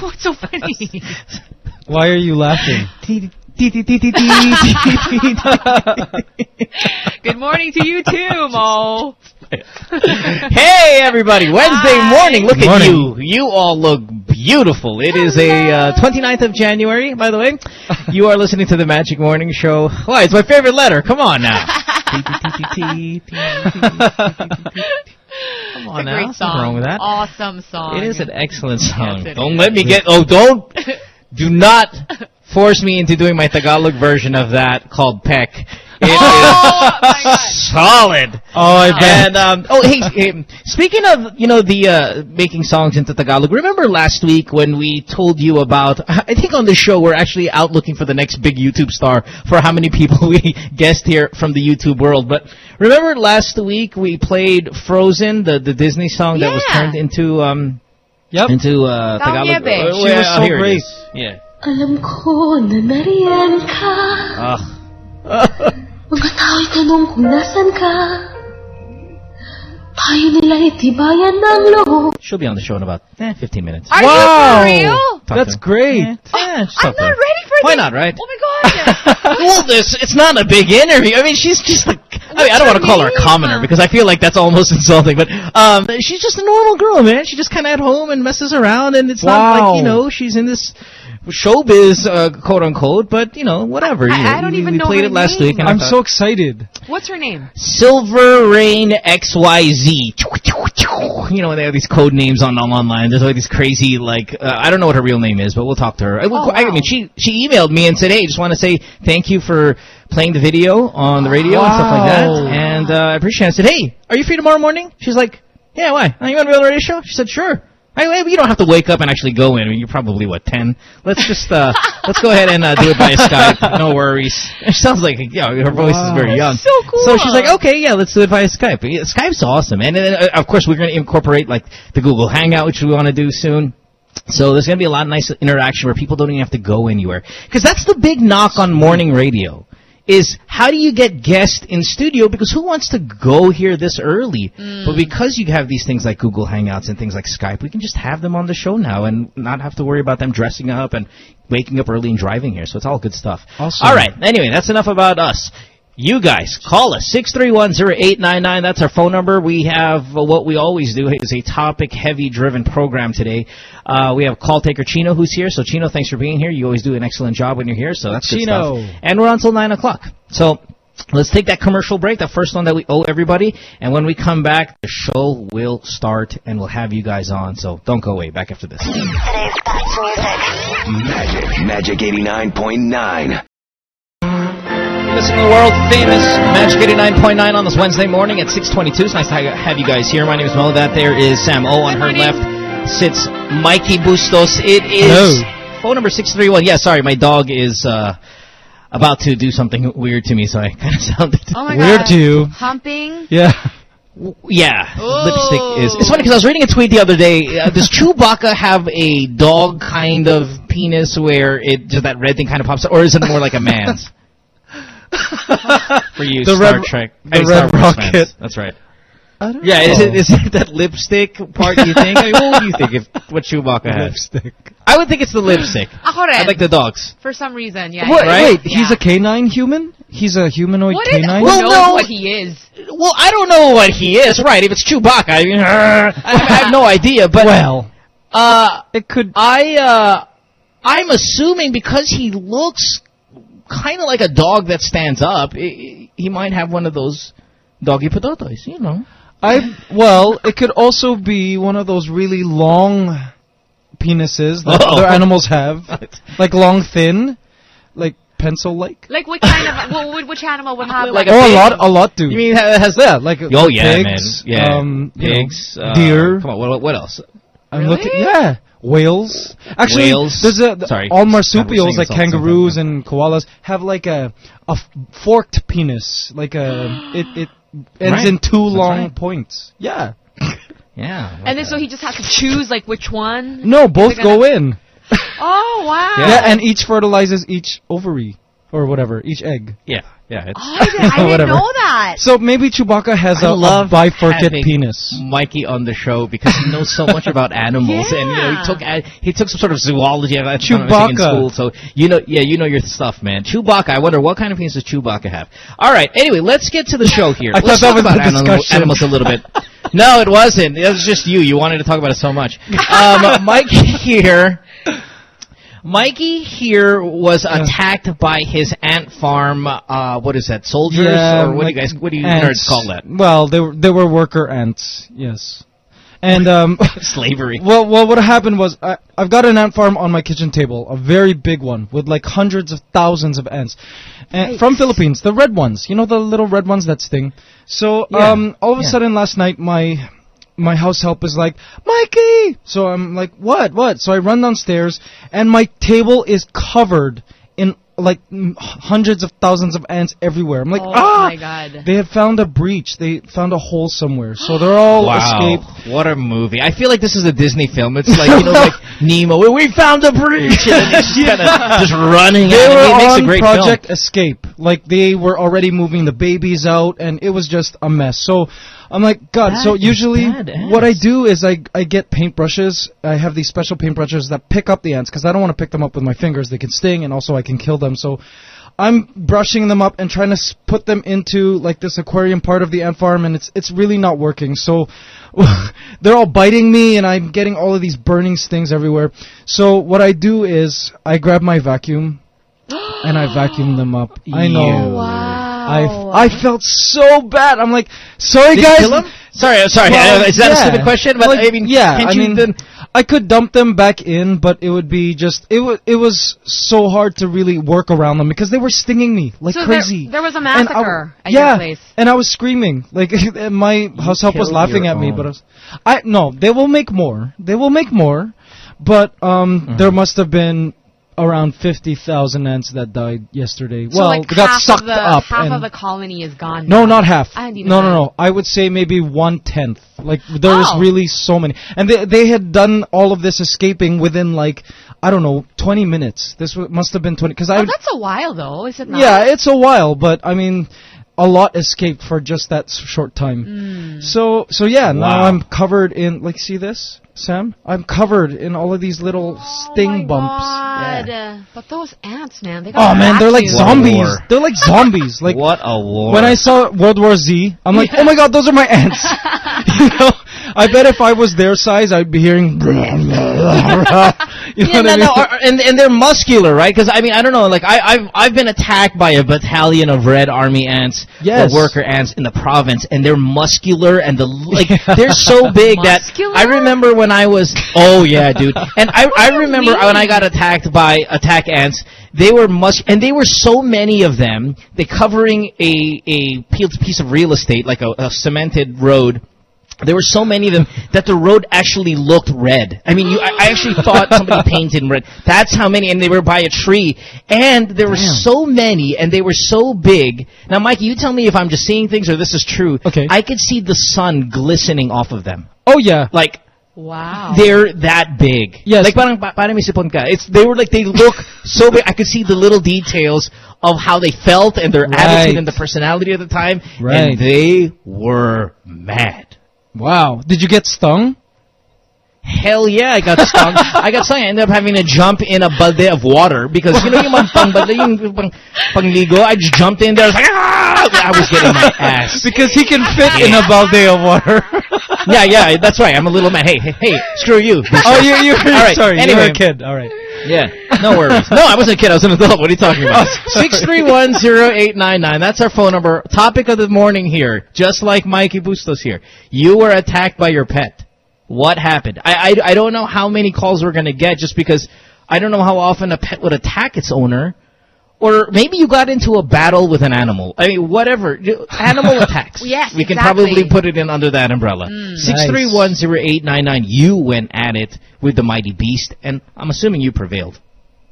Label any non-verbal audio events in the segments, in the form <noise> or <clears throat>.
What's so funny? Why are you laughing? Good morning to you too, Mo. hey, everybody. Wednesday Hi. morning. Look Good at you. morning. You all look beautiful. It is a uh, 29th of January, by the way. You are listening to the Magic Morning Show. Why? It's my favorite letter. Come on now. Come on It's a now. Nothing song. wrong with that. Awesome song. It is an excellent song. it don't is. let me get. Oh, don't. <laughs> Do not force me into doing my Tagalog version of that called Peck. It is Oh, my God. solid. Oh, I bet. And um, oh, hey, hey, speaking of you know the uh, making songs into Tagalog, remember last week when we told you about? I think on the show we're actually out looking for the next big YouTube star for how many people <laughs> we guessed here from the YouTube world. But remember last week we played Frozen, the the Disney song that was turned into um Yep. into uh, Tao Tagalog. Nieve. Oh, She yeah, was so great. is. Yeah. Alam ko na nariyan ka Mga tao'y tanong kung nasan ka Tayo nila'y tibayan ng loob She'll be on the show in about eh, 15 minutes. Are Wow. you for real? Talk That's to her. great. Yeah, just I'm not ready for Why this. not, right? Oh my god. <laughs> well, this it's not a big interview. I mean, she's just like I mean, I don't want to call her a commoner because I feel like that's almost <laughs> insulting. But um, she's just a normal girl, man. She just kind of at home and messes around, and it's not like you know she's in this showbiz, uh, quote unquote. But you know, whatever. I- you know, I don't we, even we know played her it last name. week, and I I'm thought- so excited. What's her name? Silver Rain XYZ. You know, they have these code names on on- online. There's always these crazy, like, uh, I don't know what her real name is, but we'll talk to her. I, Oh, I wow. mean, she she emailed me and said, hey, just want to say thank you for playing the video on the radio and stuff like that. And uh, I appreciate it. I said, hey, are you free tomorrow morning? She's like, yeah, why? Oh, you want to be on the radio show? She said, sure. I, you don't have to wake up and actually go in. I mean, you're probably what ten. Let's just uh, <laughs> let's go ahead and uh, do it by Skype. No worries. She sounds like you know, her voice is very young. So cool. So she's like, okay, yeah, let's do it via Skype. Yeah, Skype's awesome, and then, uh, of course we're going to incorporate like the Google Hangout, which we want to do soon. So there's going to be a lot of nice interaction where people don't even have to go anywhere. Because that's the big knock on morning radio. Is how do you get guests in studio? Because who wants to go here this early? Mm. But because you have these things like Google Hangouts and things like Skype, we can just have them on the show now and not have to worry about them dressing up and waking up early and driving here. So it's all good stuff. Awesome. All right. Anyway, that's enough about us. You guys, call us, 631-0899. That's our phone number. We have uh, what we always do is a topic-heavy driven program today. Uh, we have call taker Chino who's here. So Chino, thanks for being here. You always do an excellent job when you're here. So that's good Chino. stuff. And we're on until 9 o'clock. So let's take that commercial break, the first one that we owe everybody. And when we come back, the show will start and we'll have you guys on. So don't go away. Back after this. Today's best music. Magic, Magic 89.9. Listen to the world famous Magic 89.9 on this Wednesday morning at 622. It's nice to have you guys here. My name is Mo. That there is Sam O. On her left sits Mikey Bustos. It is phone number 631. Yeah, sorry, my dog is uh, about to do something weird to me, so I <laughs> kind of sounded Oh my Weird god. to you. Humping. Yeah. Yeah, Ooh. lipstick is. It's funny because I was reading a tweet the other day. Uh, does Chewbacca have a dog kind of penis where it just that red thing kind of pops out, or is it more like a man's? For you, <laughs> The Star red- Trek, the I mean, Star red rocket. fans. That's right. I don't Yeah, is it is it that lipstick part? You think? I mean, what would you think if what Chewbacca has? lipstick? I would think it's the lipstick. Ako rin. I like the dogs. For some reason, yeah. What. Right? Wait, he's a canine human? He's a humanoid What is, canine? who Well, no. what he is? Well, I don't know what he is. Right? If it's Chewbacca, I mean, <laughs> I, I have no idea. But well, uh, it could. I uh, I'm assuming because he looks kind of like a dog that stands up, i i he might have one of those doggy pototoys, you know. I well, it could also be one of those really long penises that Oh. other animals have, <laughs> like long, thin, like pencil-like. Like what kind of well, which- which animal would have Like like, a Oh, a lot, a lot do. You mean it has yeah, like Oh yeah, pigs, man. Yeah, um, you know, pigs, uh, deer. Come on, what, what else? I'm Really? looking. Yeah, whales. Actually, Whales. there's a the- Sorry. all marsupials like songs sometimes. kangaroos and koalas have like a a f- forked penis, like a <gasps> it it ends Right. in two That's long right. points. Yeah. <laughs> Yeah. and then so he just has to choose like which one. No, both go in. <laughs> Oh wow. Yeah. and each fertilizes each ovary. Or whatever, each egg. Yeah, yeah. It's, Oh, I didn't, I <laughs> didn't know that. So maybe Chewbacca has I a, a love bifurcate having penis. Mikey on the show because he knows so much about <laughs> animals, and you know he took a- he took some sort of zoology at Chewbacca. in school. So you know, yeah, you know your stuff, man. Chewbacca. I wonder what kind of penis does Chewbacca have. All right. Anyway, let's get to the show here. <laughs> I let's thought that talk was about the animal- animals a little bit. No, it wasn't. It was just you. You wanted to talk about it so much. Um, Mike here. Mikey here was attacked by his ant farm. Uh, what is that? Soldiers or what like do you guys? What do you ants. nerds call that? Well, they were they were worker ants. Yes, and <laughs> um, Slavery. <laughs> well, well, what happened was I, I've got an ant farm on my kitchen table, a very big one with like hundreds of thousands of ants, and from Philippines, the red ones. You know the little red ones that sting. So Yeah, um, all of a yeah. sudden last night my my house help is like, Mikey! So I'm like, what, what? So I run downstairs, and my table is covered in like hundreds of thousands of ants everywhere. I'm like, oh ah! my god. They have found a breach. They found a hole somewhere. So they're all Wow, escaped. what a movie! I feel like this is a Disney film. It's like you know, <laughs> like Nemo. We, we found a breach, and then he's just kind of just running. They at it. were it makes on a great Project film. Escape. Like they were already moving the babies out, and it was just a mess. So I'm like, God. That so usually, what I do is I I get paintbrushes. I have these special paintbrushes that pick up the ants because I don't want to pick them up with my fingers. They can sting, and also I can kill them. So. I'm brushing them up and trying to put them into like this aquarium part of the ant farm, and it's it's really not working. So <laughs> they're all biting me, and I'm getting all of these burning stings everywhere. So what I do is I grab my vacuum and I vacuum them up. I know. <gasps> Ew. Wow. I I felt so bad. I'm like, sorry Did you guys. kill him? Sorry, sorry. Well, uh, is that a stupid question? But Like, I mean, yeah. can't I mean, then- I could dump them back in, but it would be just it was it was so hard to really work around them because they were stinging me like So crazy. there was a And I- massacre at your yeah, place. and I was screaming like <laughs> and my house help was laughing your at me, own. but I, was, I no, they will make more. They will make more, but um, Mm-hmm. there must have been around fifty thousand ants that died yesterday. so well, like got half sucked of the, up. Half and of the colony is gone. no, now. not half. I didn't No, no, no. I would say maybe one tenth. Like there was Oh. really so many, and they they had done all of this escaping within like I don't know twenty minutes. This w- must have been twenty because I Oh, that's a while though, is it not? yeah, it's a while, but I mean, a lot escaped for just that short time. Hmm. So so yeah, now I'm covered in like see this, Sam? I'm covered in all of these little oh sting oh my bumps. God. Yeah. But those ants, man, they oh, got Oh man, they're like vacuumed. What a zombies. They're like zombies. <laughs> Like what a war! when I saw World War Z, I'm like, <laughs> oh my god, those are my ants. <laughs> you know, I bet if I was their size, I'd be hearing. <laughs> you know <laughs> yeah, no, I mean? no, or- and and they're muscular, right? Because I mean, I don't know. Like I, I've I've been attacked by a battalion of Red Army ants, Yes. or worker ants in the province, and they're muscular and the like. <laughs> They're so big that I remember when I was. Oh yeah, dude. And I I remember mean? when I got attacked by attack ants. They were mus and they were so many of them. They covering a a piece of real estate, like a, a cemented road. There were so many of them that the road actually looked red. I mean, you, I, I actually thought somebody <laughs> painted red. That's how many, and they were by a tree. And there were so many, and they were so big. Now, Mikey, you tell me if I'm just seeing things or this is true. Okay. I could see the sun glistening off of them. oh yeah. Like, Wow. they're that big. Yes. Like parang parang may sipon ka. It's they were like they look so big. I could see the little details of how they felt and their Right. attitude and the personality at the time. Right. And they were mad. Wow. Did you get stung? Hell yeah, I got stung. <laughs> I got stung. I ended up having to jump in a balde of water because you know yung pang balde, yung pang, pangligo. I just jumped in there. I was like, ah! I was getting my ass. <laughs> Because he can fit in a balde of water. <laughs> Yeah, yeah, that's right. I'm a little man. Hey, hey, hey, screw you. oh, you you All right, sorry. anyway. were a kid. All right. Yeah, no worries. No, I wasn't a kid. I was an adult. What are you talking about? Six three one zero eight nine nine. That's our phone number. Topic of the morning here. Just like Mikey Bustos here. You were attacked by your pet. What happened? I I, I don't know how many calls we're gonna get just because I don't know how often a pet would attack its owner. Or maybe you got into a battle with an animal. I mean, whatever. Animal <laughs> attacks. Yes, We can exactly. probably put it in under that umbrella. Hmm. Six three one zero eight nine nine. You went at it with the mighty beast, and I'm assuming you prevailed,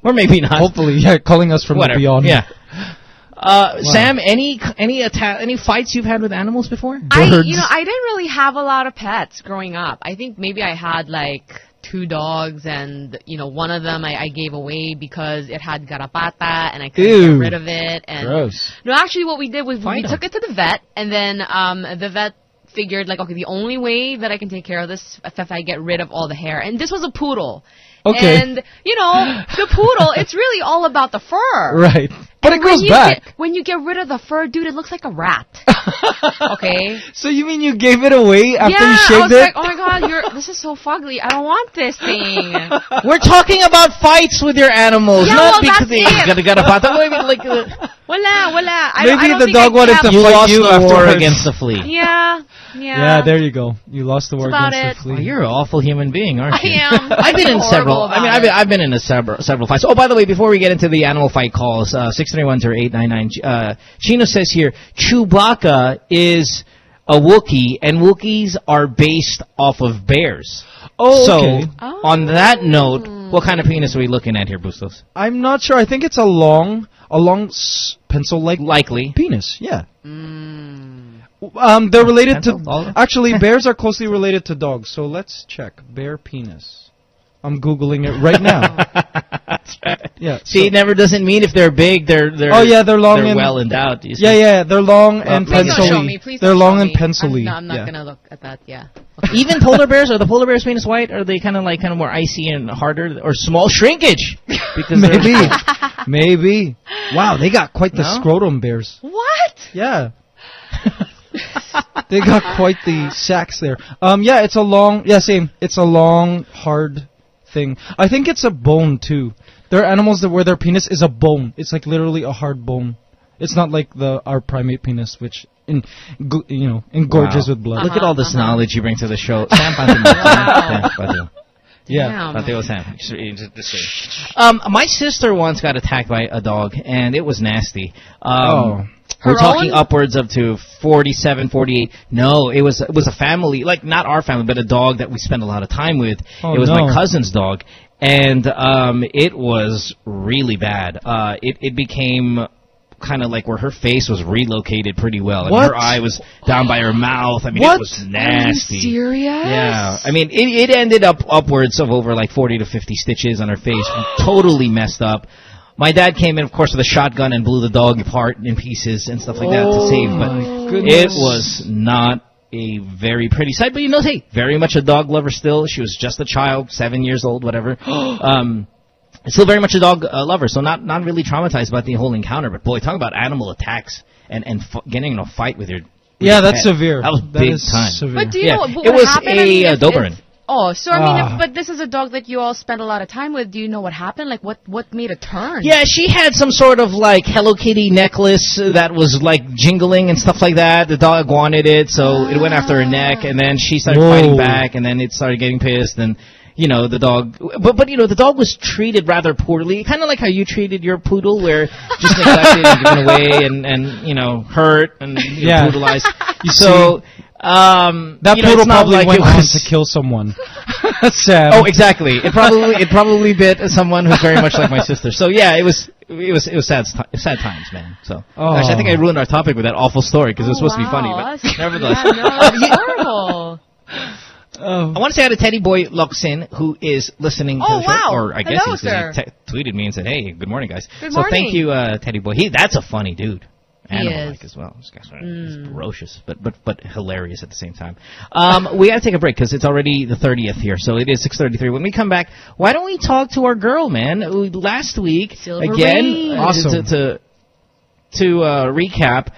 or maybe not. Hopefully, yeah. Calling us from Whatever. beyond. Yeah. <laughs> Uh, Sam, any any atta- any fights you've had with animals before? I, you know, I didn't really have a lot of pets growing up. I think maybe I had like two dogs, and you know one of them I, I gave away because it had garapata, and I couldn't Ew. get rid of it. And Gross. no, actually, what we did was Find we 'em. took it to the vet, and then um, the vet figured like, okay, the only way that I can take care of this is if I get rid of all the hair, and this was a poodle. Okay. And you know, the poodle, it's really all about the fur. <laughs> Right. But And it goes when you back. Get, when you get rid of the fur, dude, it looks like a rat. <laughs> okay. So you mean you gave it away after yeah, you I shaved was it? like, oh my god, you're this is so fugly. I don't want this thing. <laughs> We're talking about fights with your animals, Yeah, not well, because that's they it. gotta get a pata. I mean, like, uh, Wala, wala. I, Maybe I the dog I wanted kept- to you fight lost you the war against the flea. Yeah, yeah. Yeah, there you go. You lost the war against it. the flea. you're an awful human being, aren't you? I am. <laughs> I've been in several. I mean, I've been. I've been in a several several fights. Oh, by the way, before we get into the animal fight calls, uh, six three one zero eight nine nine. Uh, Chino says here, Chewbacca is a Wookiee, and Wookiees are based off of bears. Oh, so, okay. on that note, what kind of penis are we looking at here, Bustos? I'm not sure. I think it's a long, a long pencil-like Likely. penis. Yeah. Mm. Um, they're related Pencil? to. Actually, bears are closely related to dogs. So let's check bear penis. I'm googling it right now. <laughs> That's right. Yeah. See, so- it never doesn't mean if they're big, they're they're Oh, yeah, they're long they're and- well endowed. you see. yeah, yeah, they're long and Please don't show me. Please they're don't long show and pencil-y. No, I'm not yeah. gonna look at that. Yeah. <laughs> Even polar bears are the polar bears penis white? Or are they kind of like kind of more icy and harder or small shrinkage? Because Maybe. <laughs> Maybe. Wow, they got quite the No? scrotum bears. What? Yeah. they got quite the sacks there. Um, yeah, it's a long, yeah, same. It's a long, hard thing. I think it's a bone too. There are animals that where their penis is a bone. It's like literally a hard bone. It's not like the our primate penis, which in, gu- you know engorges Wow. with blood. Look at all this Uh-huh, uh-huh. knowledge you bring to the show. <laughs> Sam Pante mo. Sam Pante mo. Yeah. Sam. Um, my sister once got attacked by a dog, and it was nasty. Um, Oh. We're talking own? upwards of to 47, 48. No, it was it was a family, like not our family, but a dog that we spent a lot of time with. Oh, it was no. my cousin's dog, and um, it was really bad. Uh, it it became kind of like where her face was relocated pretty well, and What? her eye was down by her mouth. I mean, What? it was nasty. Are you serious? Yeah, I mean, it, it ended up upwards of over like 40 to 50 stitches on her face, <gasps> totally messed up. My dad came in, of course, with a shotgun and blew the dog apart in pieces and stuff like that to save, but it was not a very pretty sight. But you know, hey, very much a dog lover still. She was just a child, seven years old, whatever. <gasps> um, still very much a dog uh, lover, so not not really traumatized about the whole encounter. But boy, talk about animal attacks and and getting in a fight with your with Yeah, your that's pet. severe. That was That big is time. severe. But do you Yeah, know what, it was happened? a, I mean, uh, if- Doberman. If- Oh, so I mean, Ah. if, but this is a dog that you all spent a lot of time with. Do you know what happened? Like, what what made a turn? Yeah, she had some sort of like Hello Kitty necklace uh, that was like jingling and stuff like that. The dog wanted it, so it went after her neck, and then she started Whoa. fighting back, and then it started getting pissed, and you know the dog. But but you know the dog was treated rather poorly, kind of like how you treated your poodle, where just neglected and given away, and and you know hurt and you know, Yeah. brutalized. <laughs> You so. Um, that you know, poodle it's probably like went it on to kill someone. <laughs> <laughs> Sam. Oh, exactly. It probably it probably bit someone who's very much like my sister. So yeah, it was it was it was sad sti- sad times, man. So Oh. gosh, I think I ruined our topic with that awful story because it was Oh, supposed to be funny, but nevertheless. Yeah, no, that's horrible. Oh. I want to say hi to Teddy Boy Locsin, who is listening to Oh, the show, wow. or I guess Hello, he's he te- tweeted me and said, "Hey, good morning, guys." Good so thank you, uh, Teddy Boy. He that's a funny dude. Animal-like as well. This guy's Mm. he's ferocious, but but but hilarious at the same time. Um, <laughs> we got to take a break because it's already the thirtieth here, so it is six thirty-three. When we come back, why don't we talk to our girl, man? Last week, Silver again, uh, Awesome. to, to to uh, recap,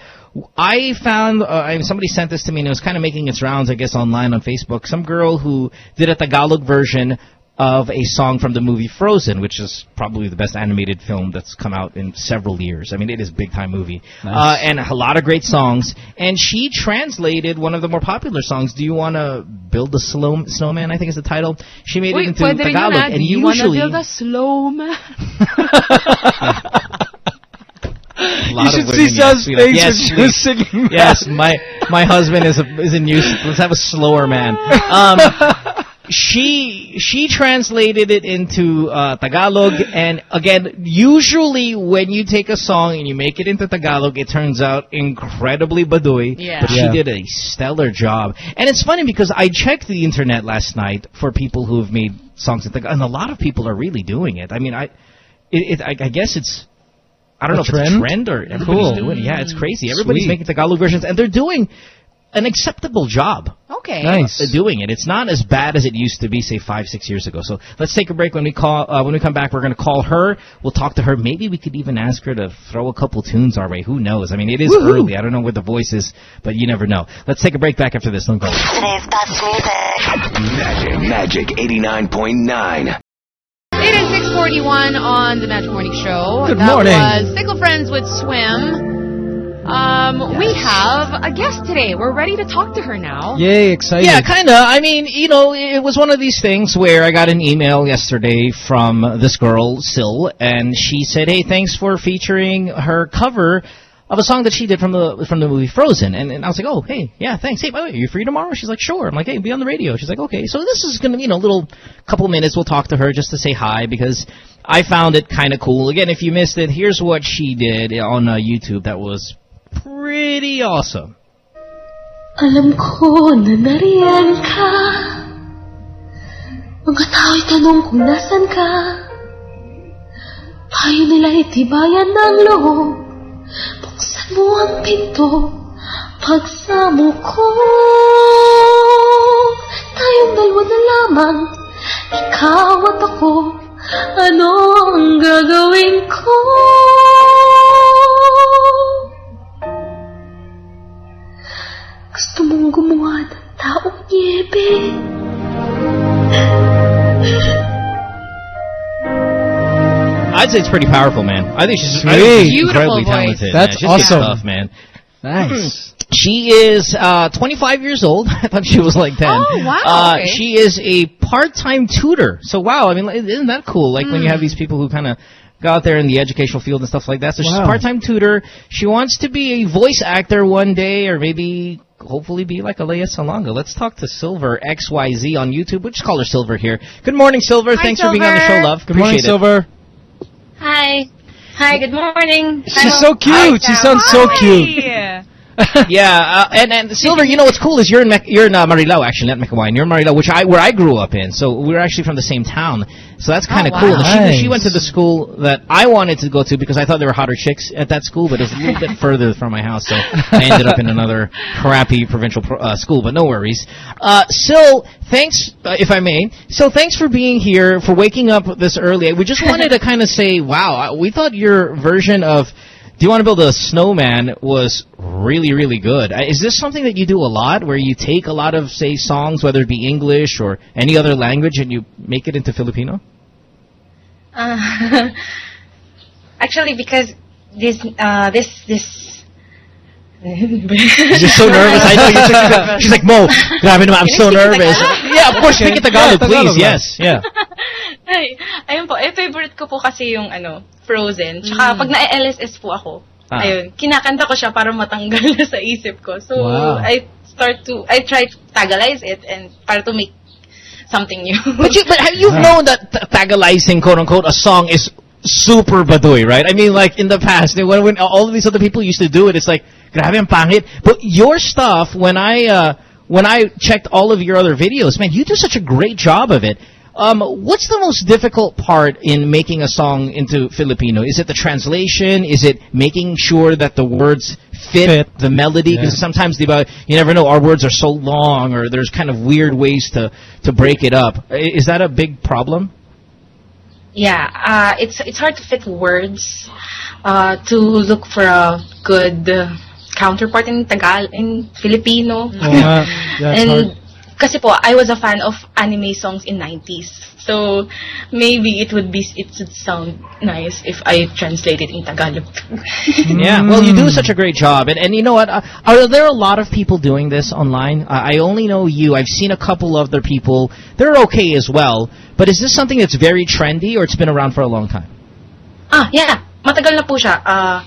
I found uh, somebody sent this to me and it was kind of making its rounds, I guess, online on Facebook. Some girl who did a Tagalog version of a song from the movie Frozen, which is probably the best animated film that's come out in several years. I mean, it is a big time movie, uh, and a lot of great songs. And she translated one of the more popular songs. Do you want to build a slow snowman? I think is the title. She made it into pwede rin yun, Tagalog, and Do you wanna build a slow man? <laughs> <laughs> a <laughs> lot You of should women, see yes, Sam's like, face yes, when she was singing that. Yes, my my husband is a, is in use. Let's have a slower man. Um, <laughs> she she translated it into uh, Tagalog, and again, usually when you take a song and you make it into Tagalog, it turns out incredibly baduy. Yeah. But she did a stellar job, and it's funny because I checked the internet last night for people who have made songs in Tagalog, and a lot of people are really doing it. I mean, I it, it I, I guess it's. I don't A know if it's a trend? trend or everybody's Cool. doing it. Yeah, it's crazy. Everybody's Sweet. making Tagalog versions, and they're doing an acceptable job Okay. Nice. doing it. It's not as bad as it used to be, say five, six years ago. So let's take a break. When we call, uh, when we come back, we're going to call her. We'll talk to her. Maybe we could even ask her to throw a couple tunes our way. Who knows? I mean, it is early. I don't know where the voice is, but you never know. Let's take a break. Back after this. Don't go. Today's best music. Magic, Magic 89.9. It is 641 on the Magic Morning Show. Good that morning. was Sickle Friends with Swim. Um, We have a guest today. We're ready to talk to her now. Yay, excited. Yeah, kind of. I mean, you know, it was one of these things where I got an email yesterday from this girl, Sil, and she said, "Hey, thanks for featuring her cover of a song that she did from the from the movie Frozen." And, and I was like, "Oh, hey, yeah, thanks. Hey, by the way, are you free tomorrow?" She's like, "Sure." I'm like, "Hey, be on the radio." She's like, "Okay." So this is gonna, be, you know, a little couple minutes. We'll talk to her just to say hi because I found it kind of cool. Again, if you missed it, here's what she did on uh, YouTube. That was pretty awesome. Alam ko na nariyan ka Mga tao'y tanong kung nasan ka Payo nila'y tibayan ng loob mo ang pinto Pagsamo ko Tayong dalawa na lamang Ikaw at ako Ano ang gagawin ko? Gusto mong gumawa ng taong niebe I'd say it's pretty powerful, man. I think she's, I Sweet. think she's incredibly voice. talented. That's man. She's good awesome. stuff, man. Nice. <clears throat> She is uh, 25 years old. <laughs> I thought she was like 10. Oh, wow, Uh, okay. She is a part-time tutor. So wow, I mean, isn't that cool? Like when you Hmm. have these people who kind of go out there in the educational field and stuff like that. So she's a part-time tutor. She wants to be a voice actor one day, or maybe hopefully be like Alea Salonga. Let's talk to Silver XYZ on YouTube. We'll just call her Silver here. Good morning, Silver. Hi, Thanks for being on the show, love. Good morning, it. Silver. Hi. Hi, good morning. She's so cute. She sounds so cute. <laughs> <laughs> yeah, uh, and and Silver, you know what's cool is you're in Mec- you're in uh, Marilao actually, not Meycauayan. You're in Marilao, which I where I grew up in. So we're actually from the same town. So that's kind of Oh, cool. wow. And She, she went to the school that I wanted to go to because I thought there were hotter chicks at that school, but it was a little bit <laughs> further from my house. So I ended up in another crappy provincial pro- uh, school. But no worries. Uh, Sil, thanks uh, if I may. So thanks for being here, for waking up this early. We just wanted to kind of say, wow, we thought your version of do you want to build a snowman was really really good. Uh, is this something that you do a lot where you take a lot of say songs whether it be english or any other language and you make it into filipino? Uh, <laughs> actually, because this, uh, this, this. <laughs> you're so nervous. I know you're so, she's like mo grabe naman i'm so Can I speak in nervous. Yeah of course speak in tagalog Yeah, Tagalog please. lang. yes yeah <laughs> Ay, ayun po, eh, favorite ko po kasi yung ano, Frozen. Tsaka pag na-LSS po ako, Ah. ayun, kinakanta ko siya para matanggal na <laughs> sa isip ko. So, Wow. I start to, I try to tagalize it and para to make something new. <laughs> But you, but have you known that Tagalising, quote unquote, a song is super baduy, right? I mean, like in the past, when, when all of these other people used to do it, it's like, grabe ang pangit. But your stuff, when I, uh, when I checked all of your other videos, man, you do such a great job of it. Um, what's the most difficult part in making a song into Filipino? Is it the translation? Is it making sure that the words fit, Fit. the melody? Yeah. Because sometimes the, you never know, our words are so long or there's kind of weird ways to, to break it up. Is that a big problem? Yeah, uh, it's it's hard to fit words uh, to look for a good uh, counterpart in Tagal in Filipino. Oo nga. <laughs> Yeah, it's and hard. Kasi po I was a fan of anime songs in 90s. So maybe it would be it would sound nice if I translate it in Tagalog. <laughs> Yeah, well, you do such a great job, and and you know what? Uh, are there a lot of people doing this online? Uh, I only know you. I've seen a couple other people. They're okay as well, but is this something that's very trendy, or it's been around for a long time? ah, yeah. Matagal na po siya. Uh,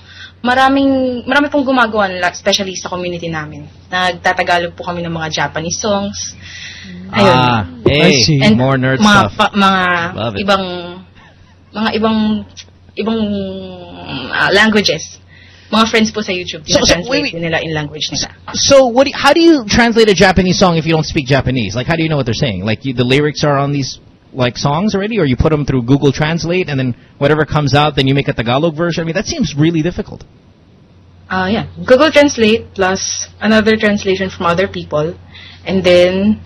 maraming, marami pong gumagawa, nila, especially sa community namin. Nagtatagalog po kami ng mga Japanese songs. Ayun. Ah, hey, I see. And more nerd mga, stuff. pa- mga Love it. ibang, mga ibang, ibang ah, languages. Mga friends po sa YouTube, So- so, wait, wait. nila in language nila. So, what? Do you, how do you translate a Japanese song if you don't speak Japanese? Like, how do you know what they're saying? Like, you, the lyrics are on these like songs already, or you put them through Google Translate, and then whatever comes out, then you make a Tagalog version. I mean, that seems really difficult. Ah, yeah. Google Translate plus another translation from other people. And then,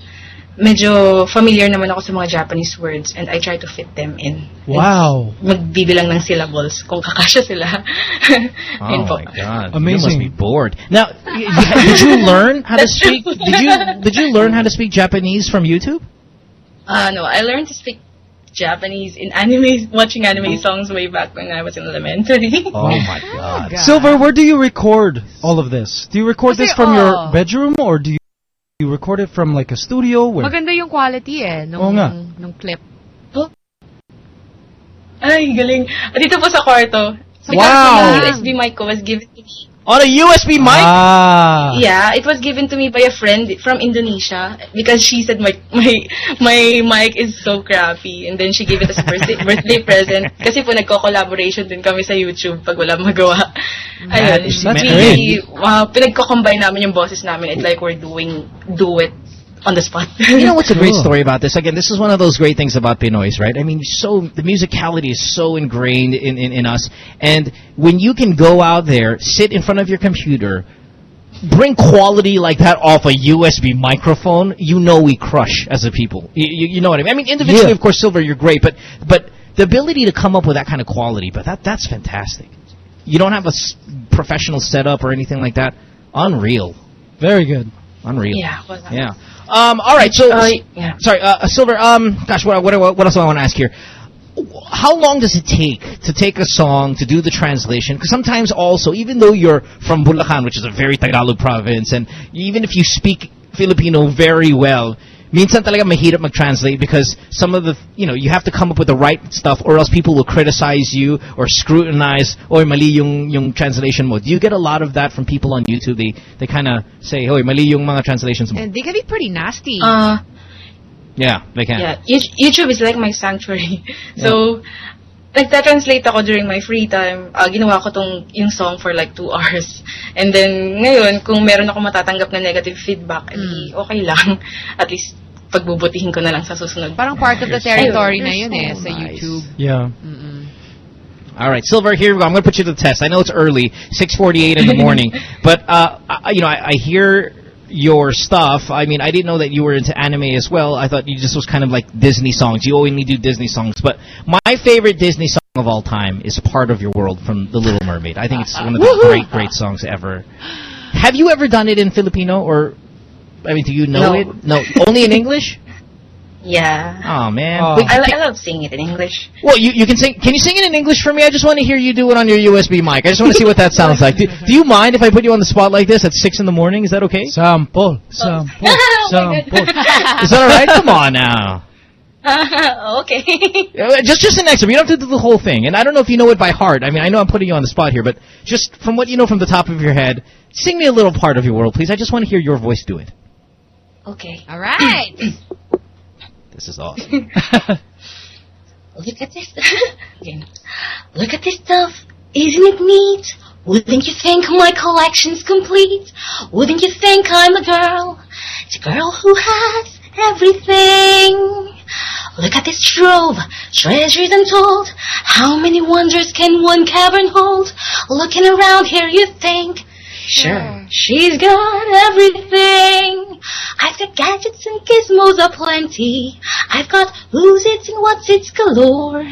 medyo familiar naman ako sa mga Japanese words and I try to fit them in. Wow. Magbibilang ng syllables kung kakasya sila. <laughs> Oh po. my God! You Amazing. must be bored. Now, y- y- did you learn how to speak? Did you did you learn how to <laughs> speak Japanese from YouTube? Uh, no, I learned to speak Japanese in anime, <laughs> watching anime songs way back when I was in elementary. <laughs> Oh my <laughs> God! Silver, where do you record all of this? Do you record Kasi, this from oh. your bedroom or do you, you record it from like a studio? Where? Maganda yung quality eh, Oo nung, nga. nung clip. Ay, galing. Dito po sa kwarto. Sa Wow. kwarto Yung. USB mic was given to me. On a USB mic. Ah. Yeah, it was given to me by a friend from Indonesia because she said my my my mic is so crappy and then she gave it as a birthday, <laughs> birthday present kasi po nagko-collaboration din kami sa YouTube pag wala magawa. Ayun. is- that's we, great. uh, pinagko-combine namin yung boses namin. It's like we're doing do it on the spot. <laughs> You know what's a great story about this? Again, this is one of those great things about Pinoys, right? I mean, so the musicality is so ingrained in, in, in us, and when you can go out there, sit in front of your computer, bring quality like that off a USB microphone, you know we crush as a people. You, you, you know what I mean? I mean, individually, Yeah. of course, Silver, you're great, but but the ability to come up with that kind of quality, but that that's fantastic. You don't have a s- professional setup or anything like that. Unreal, Very good. unreal. yeah. wala. Yeah. Um, all right. So, Uh, yeah. sorry, uh, uh, Silver. Um, gosh, what, what, what else do I want to ask here? How long does it take to take a song to do the translation? Because sometimes also, even though you're from Bulacan, which is a very Tagalog province, and even if you speak Filipino very well, minsan talaga mahirap mag-translate because some of the, you know, you have to come up with the right stuff or else people will criticize you or scrutinize, or mali yung, yung translation mo. Do you get a lot of that from people on YouTube? They, they kind of say, oy, mali yung mga translations mo. And they can be pretty nasty. Uh, Yeah, they can. Yeah, YouTube is like my sanctuary. <laughs> So, nagta-translate ako during my free time. Ah, ginawa ko tong yung song for like two <laughs> hours. And then, ngayon, kung meron ako matatanggap na negative feedback, edi okay lang. <laughs> At least, pagbubutihin ko na lang sa susunod. Parang part of the You're so- territory na you're yun eh, so sa nice. YouTube. Yeah. Mm-mm. All right, Silver. Here we go. I'm going to put you to the test. I know it's early, 6:48 in the morning, <laughs> but uh, I, you know, I, I hear your stuff. I mean, I didn't know that you were into anime as well. I thought you just was kind of like Disney songs. You only do Disney songs, but my favorite Disney song of all time is "Part of Your World" from The Little Mermaid. I think it's one of the great, great songs ever. Have you ever done it in Filipino, or I mean, do you know No. it? No, only in English. Yeah. Oh man. Oh. I, I love singing it in English. well, you, you can sing. Can you sing it in English for me? I just want to hear you do it on your USB mic. I just want to see what that sounds like. Do, do you mind if I put you on the spot like this at six in the morning? Is that okay? Sample. Sample. <laughs> Oh Sample. Is that all right? Come on now. <laughs> okay. Uh, Just just an excerpt. You don't have to do the whole thing. And I don't know if you know it by heart. I mean, I know I'm putting you on the spot here, but just from what you know from the top of your head, sing me a little part of your world, please. I just want to hear your voice do it. Okay. All right. <clears throat> This is awesome. <laughs> <laughs> Look at this. <laughs> okay. Look at this stuff. Isn't it neat? Wouldn't you think my collection's complete? Wouldn't you think I'm a girl? The girl who has everything. Look at this trove, treasures untold. How many wonders can one cavern hold? Looking around here, you think. Sure, oh, she's got everything. I've got gadgets and gizmos aplenty. I've got who's its and what's its galore.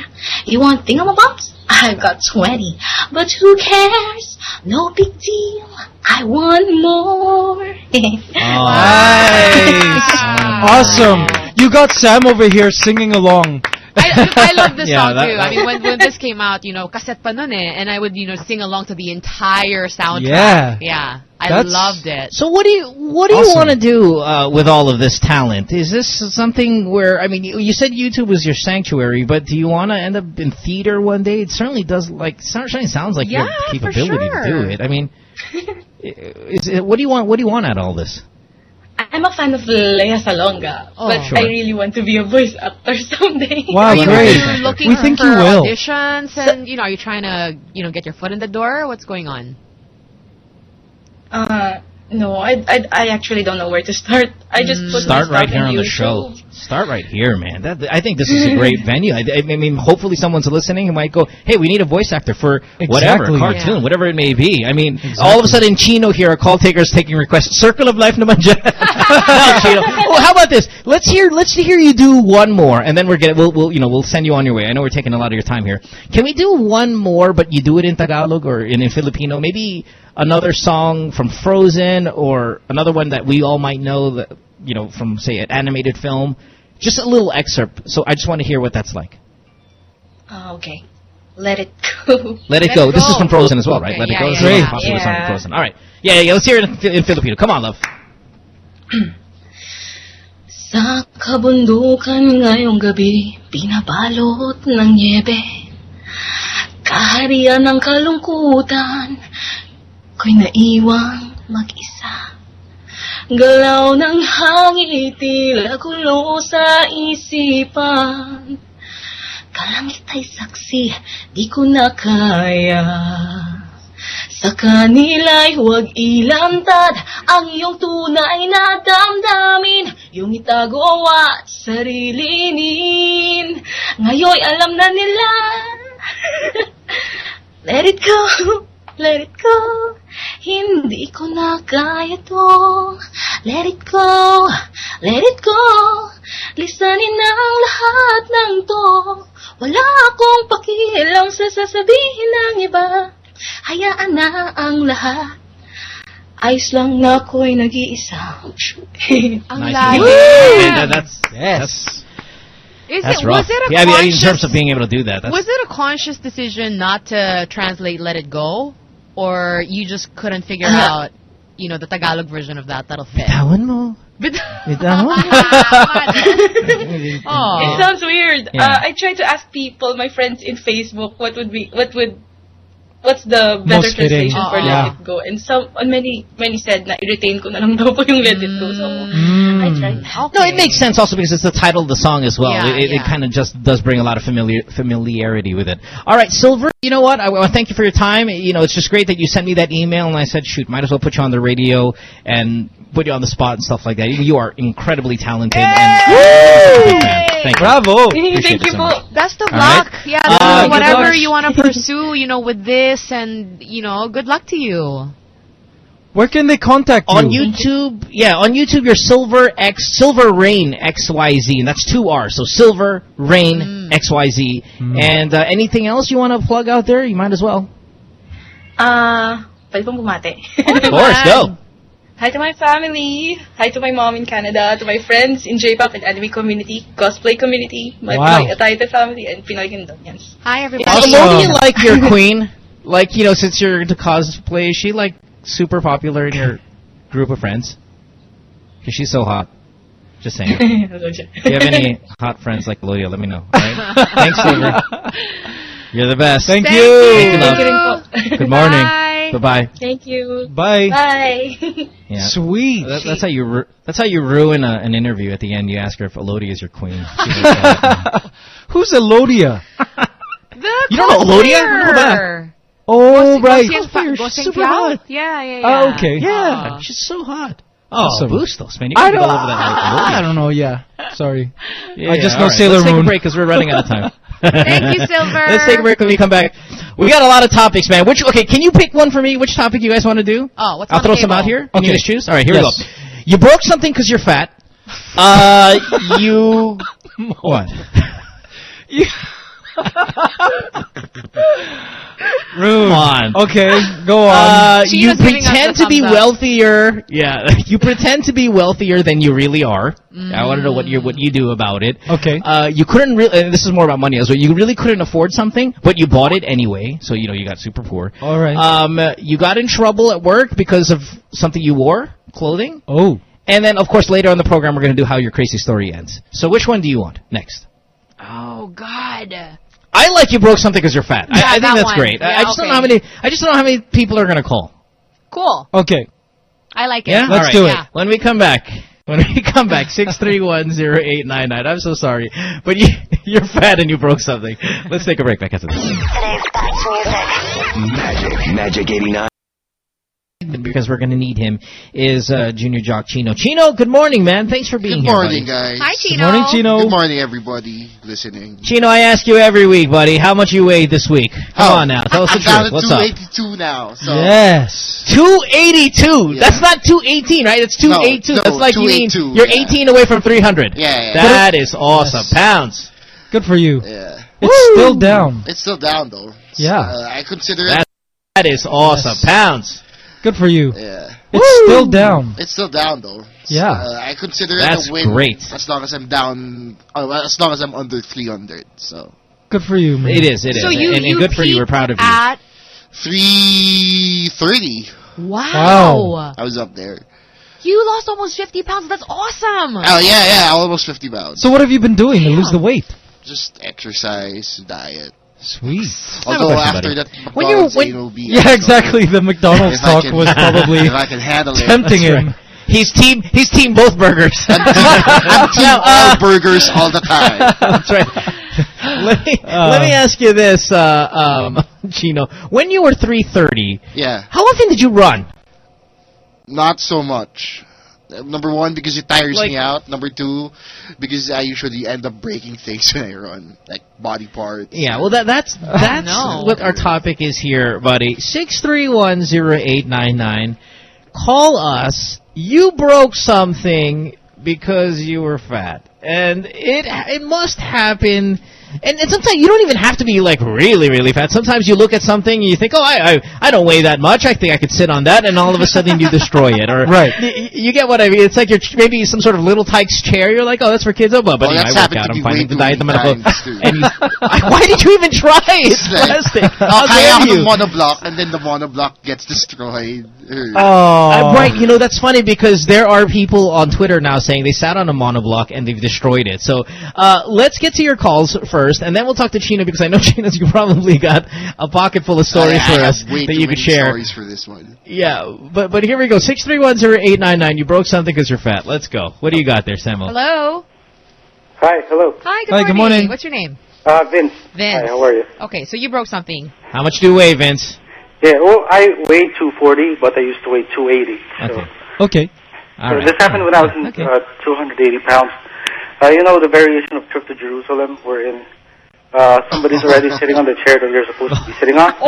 You want thingamabobs? I've got 20. But who cares? No big deal. I want more. Nice. <laughs> Awesome. You got Sam over here singing along. I, I love this <laughs> Yeah, song that- too. that- I mean, when, when this came out, you know, cassette pa nun eh, and I would, you know, sing along to the entire soundtrack. Yeah. Yeah. I That's- loved it. So what do you what do you want to do uh, with all of this talent? Is this something where I mean you, you said YouTube was your sanctuary, but do you want to end up in theater one day? It certainly does like certainly sounds like you Yeah, have the for capability to do it. I mean, <laughs> is it, what do you want? What do you want out of all this? I'm a fan of Lea Salonga, Oh. but Sure. I really want to be a voice actor <laughs> someday. Wow, Are you, great. are you looking We for think you will. auditions and, you know, are you trying to, you know, get your foot in the door? What's going on? Uh, no, I, I, I actually don't know where to start. I just mm. put Start my right here in on the show. Start right here, man. That I think this is a great <laughs> venue. I, I mean, hopefully someone's listening and might go, "Hey, we need a voice actor for whatever Exactly. cartoon, Yeah. whatever it may be." I mean, all of a sudden, Chino here, a call taker is taking requests. Circle of Life naman dyan. <laughs> no, Chino. Well, how about this? Let's hear let's hear you do one more, and then we're gonna we'll, we'll you know we'll send you on your way. I know we're taking a lot of your time here. Can we do one more, but you do it in Tagalog or in, in Filipino? Maybe another song from Frozen or another one that we all might know that you know from say an animated film. Just a little excerpt. So I just want to hear what that's like. Oh, okay. Let it go. Let it Let go. This is from Frozen as well, right? Okay, Let yeah, it go. yeah, This is yeah. a popular song from Frozen. All right. Yeah, yeah. Let's hear it in, in Filipino. Come on, love. <clears throat> Sa kabundukan ngayong gabi, binabalot ng niebe. Kaharian ng kalungkutan, ko'y naiwang mag-isa. Galaw ng hangin, tila gulo sa isipan. Kalangit ay saksi, di ko na kaya. Sa kanila'y huwag ilantad ang iyong tunay na damdamin, yung itago at sarilinin. Ngayon alam na nila. <laughs> let it go, let it go. Hindi ko na kaya to. Let it go, let it go. Lisanin na ang lahat ng to. Wala akong pakialam sa sasabihin ng iba. Hayaan na ang lahat. Ayos lang na ako'y nag-iisa. <laughs> Ang Nice. lalim. Yeah, that's that's Is that's it, rough. was it a yeah, I mean, in terms of being able to do that, that's, was it a conscious decision not to translate Let It Go? Or you just couldn't figure Uh, out, you know, the Tagalog version of that that'll fit? Bitawan mo. Bit- Bitawan. <laughs> It oh. sounds weird. Yeah. Uh, I try to ask people, my friends in Facebook, what would be, what would, what's the better Most fitting. translation for Oo. Let It Go? And some, and uh, many, many said na i-retain ko na lang daw po yung Let It Go. So, mm. I tried that. Okay. No, it makes sense also because it's the title of the song as well. Yeah, it it, yeah. it kind of just does bring a lot of familiar, familiarity with it. All right, Silver, you know what? I want to thank you for your time. You know, it's just great that you sent me that email and I said, shoot, might as well put you on the radio and put you on the spot and stuff like that. You, you are incredibly talented. And Thank you. Bravo. Appreciate Thank you so po. much. Best of All luck. right. Yeah, Uh, good whatever you want to <laughs> pursue, you know, with this and, you know, good luck to you. Where can they contact you? On YouTube, yeah, on YouTube, you're Silver X Silver Rain XYZ, and that's two R. So Silver Rain XYZ. And uh, anything else you want to plug out there? You might as well. Ah, pwede pong bumate. Of course, go. <laughs> Hi to my family. Hi to my mom in Canada. To my friends in J-pop and anime community, cosplay community, my Wow. Pinoy Atayte family, and Pinoy Kingdonians. Hi, everybody. Also, Awesome. do you like your queen? Like, you know, since you're into cosplay, is she like super popular in your group of friends? Because she's so hot. Just saying. <laughs> If you have any hot friends like Lodia, let me know. All right? Thanks, Silver. <laughs> You're the best. Thank, Thank you. you. Thank you rin. Good morning. Bye. Bye bye. Thank you. Bye. Bye. Yeah. <laughs> Sweet. That, that's how you that's how you ruin a, an interview at the end. You ask her if Alodia is your queen. She goes, "Uh, Who's Alodia? The You don't know Alodia? cosplayer. Look at Oh, right. Goseng Fa- You're super Fiao? hot. Yeah, yeah, yeah. Oh, okay. yeah, Oh. she's so hot. Oh, Awesome. Bustos, man. You I don't, go over that. I don't know. Yeah. Sorry. Yeah, I just all know right. Sailor Let's take a Moon. break because we're running out of time. Thank you, <laughs> Silver. Let's take a break when we come back. We got a lot of topics, man. Which okay? Can you pick one for me? Which topic you guys want to do? Oh, what's I'll throw some out here. Can you Okay. guys choose? All right, here Yes. we go. You broke something because you're fat. Uh, <laughs> you what? <laughs> You- Rude. Come on. Okay, go on. Uh, you Gina's giving us pretend to be up. wealthier. Yeah, <laughs> you pretend to be wealthier than you really are. I want to know what you what you do about it. Okay. Uh, you couldn't really. This is more about money as well. You really couldn't afford something, but you bought it anyway. So you know you got super poor. All right. Um, you got in trouble at work because of something you wore, clothing. oh. And then, of course, later on the program, we're going to do how your crazy story ends. So which one do you want next? Oh God. I like you broke something because you're fat. I, Yeah, I think that that's one. great. I, I Yeah, just don't know how many. I just don't know how many people are going to call. Cool. Okay. I like it. Yeah, Let's All right. do it. Yeah. When we come back, <laughs> when we come back, six <laughs> three one zero eight nine nine. I'm so sorry, but you, <laughs> you're fat and you broke something. Let's take a break. Back after this. Today's dance music. Magic, Magic 89. Because we're going to need him is uh, Junior Jock Chino. Chino, good morning, man. Thanks for being Good here. Good morning, buddy. guys. Hi, Good Chino. morning, Chino. Good morning, everybody listening. Chino, I ask you every week, buddy, how much you weighed this week? Come Oh, on now, tell us the I'm down truth. at What's up? 282 now. So Yes. 282. Yeah. That's not 218, right? It's 282. No, That's no, like you mean you're yeah. 18 away from 300. Yeah, yeah. That is awesome. Pounds. Good for you. yeah, It's still down. it's still down though. Yeah. Uh, I consider That- it. That is awesome. Yes. Pounds. Good for you. Yeah, It's still down. it's still down though. Yeah. Uh, I consider That's it a win. great. As long as I'm down, uh, as long as I'm under 300. So Good for you, man. It is. It is. So you and, and good for you. We're peaked proud of you. At 330. wow. Wow. I was up there. You lost almost 50 pounds. That's awesome. Oh yeah, yeah, almost 50 pounds. So what have you been doing to lose the weight? Just exercise, diet. Sweet. I have a Although after that, When you- McDonald's when- anal beat, Yeah, exactly. The McDonald's talk can- was probably if I <laughs> can handle tempting him. right. He's team. He's team both burgers. I'm team <laughs> Now, all uh, burgers all the time. <laughs> That's right. let me Uh. let me ask you this, uh, um, Chino. When you were 330, Yeah, how often did you run? not so much. Number one, because it tires Like- me out. Number two, because I usually end up breaking things <laughs> when I run, like body parts. Yeah, well, that that's that's no. what our topic is here, buddy. Six three one zero eight nine nine. Call us. You broke something because you were fat, and it it must happen. And, and sometimes you don't even have to be like really, really fat. Sometimes you look at something and you think, oh, I, I, I don't weigh that much. I think I could sit on that, and all of a sudden you destroy it. Or <laughs> Right. y- you get what I mean? It's like you're ch- maybe some sort of little tyke's chair. You're like, oh, that's for kids. Oh, but, but Well, you know, that's I work happened out. to I'm me fine the too diet. I'm many gonna go. times, <laughs> too. And you, <laughs> why did you even try it? It's Plastic. How I'll kaya dare ako you? ng monoblock, and then the monoblock gets destroyed. Oh. Uh, right, you know that's funny because there are people on Twitter now saying they sat on a monoblock and they've destroyed it. So uh, let's get to your calls first, and then we'll talk to Chino because I know <laughs> Chino's you probably got a pocket full of stories I, I for have us way that you could share. Stories for this one. Yeah, but but here we go. Six three one zero eight nine nine. You broke something because you're fat. Let's go. What do you got there, Samuel? Hello. Hi, hello. Hi. Good Hi, morning. good morning. What's your name? Uh, Vince. Vince. Hi, how are you? Okay, so you broke something. How much do you weigh, Vince? Yeah, well, I weigh 240, but I used to weigh 280. So, Okay. Okay. All so right. this happened when I was in, Okay. uh, 280 pounds. Uh, you know the variation of Trip to Jerusalem, wherein uh, somebody's already <laughs> sitting on the chair that you're supposed to be sitting on. <laughs>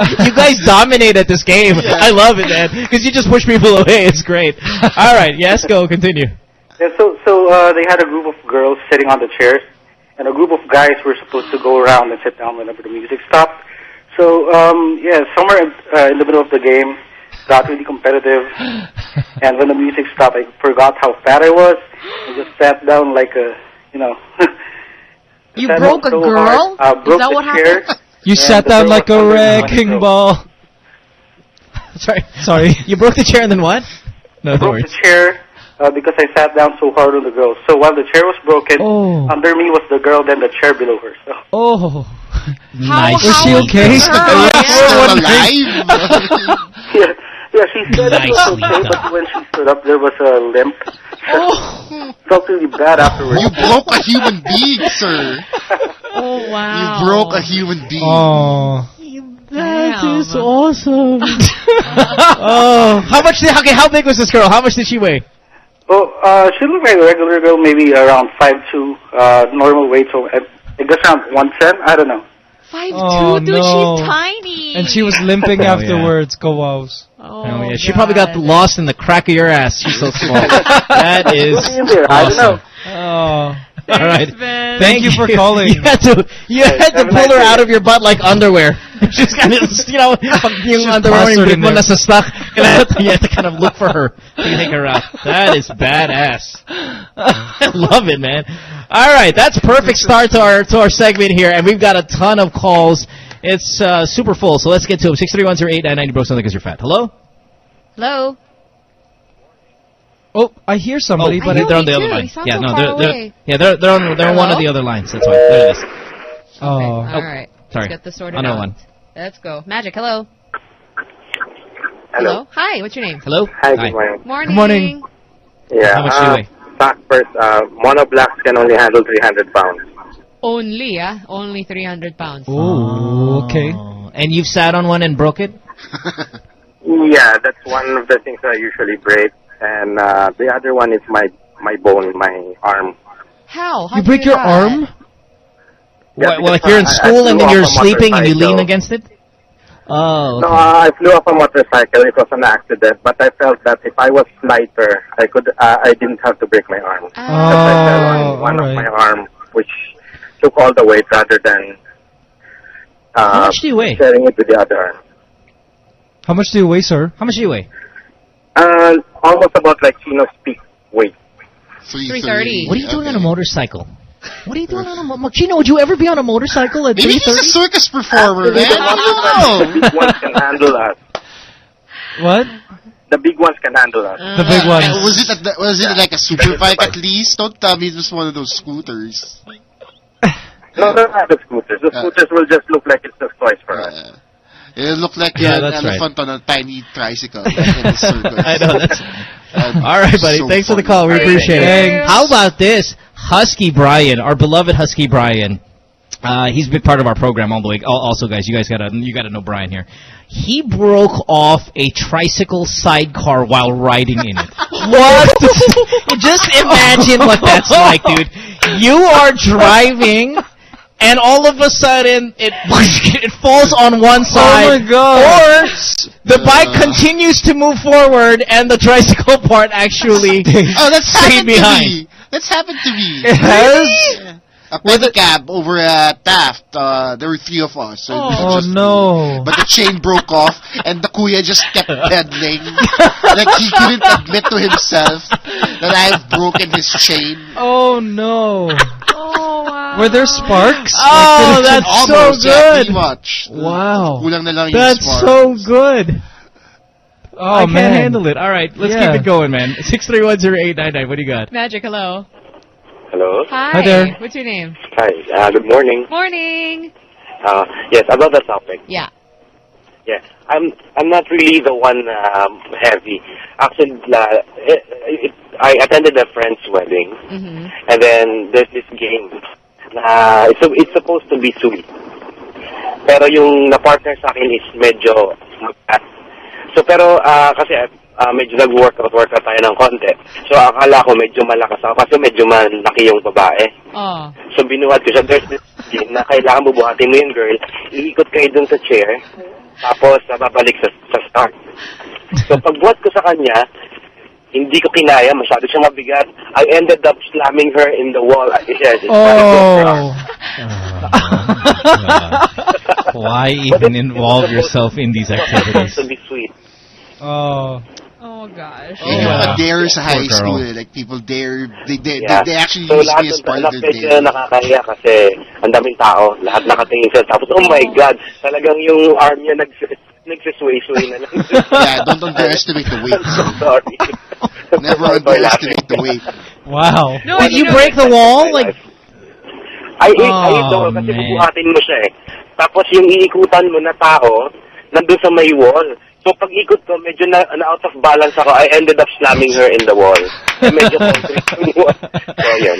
Oh. you guys dominate at this game. I love it, man, because you just push people away. It's great. All right, yes, go continue. And so, so uh, they had a group of girls sitting on the chairs, and a group of guys were supposed to go around and sit down whenever the music stopped. So, um, yeah, somewhere in, uh, in the middle of the game, got really competitive, and when the music stopped, I forgot how fat I was, I just sat down like a, you know. <laughs> You broke down a so girl? hard, uh, Is that what chair. happened? <laughs> You sat down like a wrecking ball. <laughs> Sorry, Sorry. You broke the chair and then what? No, no broke worries. the chair uh, because I sat down so hard on the girl. So while the chair was broken, Oh. under me was the girl, then the chair below her. So Oh. How, Nice. Was she okay? the? Yeah. Yeah. Still alive? yeah, yeah, she said it was okay, done. but when she stood up, there was a limp. Oh, <laughs> Felt really bad afterwards. you broke a human being, sir. oh wow. You broke a human being. Oh. That Damn. is awesome. <laughs> oh, how much? Did, okay, how big was this girl? How much did she weigh? Well, uh, she looked like a regular girl, maybe around five two, uh, normal weight, so I I guess around one ten. I don't know. Five Oh, two, dude. no. She's tiny. And she was limping Oh, yeah. afterwards. Go wows. Oh, Oh, yeah, she probably got lost in the crack of your ass. She's so small. that <laughs> is Look in there. I don't know. awesome. Oh. All right. Ben. Thank you for <laughs> calling. You had to, you had to have a pull nice her day. out of your butt like underwear. <laughs> She's kind of, you know, pag yung Just underwear tossed yung her big in mo there. nasa stock, kailangan- you have to kind of look for her to take her out. That is badass. I love it, man. All right, that's perfect start to our to our segment here, and we've got a ton of calls. It's uh, super full, so let's get to them. Six three one zero eight nine ninety. Bro, something because you're fat. Hello. Hello. Oh, I hear somebody, oh, but I know, they're on me the other line. Yeah, so no, they're, they're yeah, they're they're on they're on one of the other lines. That's why. There it is. oh, All right. sorry. Let's get this sorted Another out. one. Let's go. Magic. Hello. Hello. Hi. What's your name? Hello. Hi, good morning. Morning. Good morning. Yeah. How much do you uh, weigh? Back first, uh, monoblocks can only handle 300 pounds. Only, yeah, only 300 pounds. oh, okay. Oh, And you've sat on one and broke it? <laughs> Yeah, that's one of the things I usually break. And uh, the other one is my my bone, my arm. How? How You break your arm? Yeah, well, well, if you're in I- I school and then you're sleeping and you lean against it? Oh, No, uh, I flew off a motorcycle. It was an accident, but I felt that if I was lighter, I could. Uh, I didn't have to break my arm. Ah. Because I fell Oh, on one of my arm, which took all the weight rather than uh, How much do you weigh? sharing it with the other arm. How much do you weigh, sir? How much do you weigh? Uh, almost about like Chino's peak weight. 330. What are you doing on a motorcycle? What are you doing on a motorcycle? Gino, would you ever be on a motorcycle at Maybe he's a circus performer, man. The I big ones can handle us. What? The big ones can handle us. The big don't ones. Was it, a, was it like a super bike at least? Don't tell me it was one of those scooters. <laughs> No, they're not the scooters. The Uh, scooters will just look like it's just toys for us. Uh, it looked like Yeah, an that's right. elephant on a tiny tricycle. like in a circus. I know, that's... <laughs> Uh, All right, buddy. so Thanks for the call. We appreciate it. Thanks. How about this? Husky Brian, our beloved Husky Brian. Uh, he's a big part of our program all the way. Also, guys, you guys gotta you gotta know Brian here. He broke off a tricycle sidecar while riding in it. <laughs> what? Just imagine what that's like, dude. You are driving, and all of a sudden it <laughs> it falls on one side. Oh my God. Or the bike Uh. continues to move forward, and the tricycle <laughs> part actually. <laughs> Oh, that's Stay happened behind. to me. That's happened to me. It has? A pedicab over at Taft. Uh, there were three of us. So Oh, just no. But the chain broke off, and the kuya just kept pedaling. like he couldn't admit to himself that I've broken his chain. Oh, no. Oh, wow. Were there sparks? Oh, Like, that's Almost, so good. pretty much. Wow. Kulang na lang That's so good. Oh, I man. can't handle it. All right, let's Yeah. keep it going, man. Six three one zero eight nine nine. What do you got? Magic, hello. Hello. Hi. Hi there. What's your name? Hi. Uh, good morning. Morning. Uh, yes, about the topic. Yeah. Yeah, I'm I'm not really the one um, heavy. Actually, uh, it, it, I attended a friend's wedding, Mm-hmm. and then there's this game. Uh, it's it's supposed to be sweet. Pero yung na-partner sa akin is medyo magat. So pero ah, kasi ah, medyo nag-workout workout tayo ng konti. So akala ko medyo malakas ako kasi medyo malaki yung babae. Oh. So binuhat ko siya. There's this game na kailangan bubuhatin mo yung girl. Iikot kayo dun sa chair. Tapos ah, babalik sa, sa start. So pagbuhat ko sa kanya, hindi ko kinaya. Masyado siyang mabigat. I ended up slamming her in the wall. I said, <laughs> it's Oh. Why even involve yourself in these <laughs> activities? to be sweet. Oh. Oh, gosh. Yung Yeah. dare sa high school. eh. Like, people dare, they, they, Yeah. they, they actually so use lahat me as part of their dare. nakakahiya kasi ang daming tao. Lahat nakatingin sila. Tapos, oh my God, talagang yung arm niya nags nagsisway-sway na lang. <laughs> Yeah, don't underestimate the weight. so sorry. <laughs> Never underestimate the weight. Wow. No, Did you know- break the wall? Like, I ate, I Oh, ate daw kasi man. bubuhatin mo siya eh. Tapos yung iikutan mo na tao, nandun sa may wall. So pag ikot ko, medyo na, na out of balance ako. I ended up slamming her in the wall. <laughs> Eh, medyo concrete yung wall. So yun.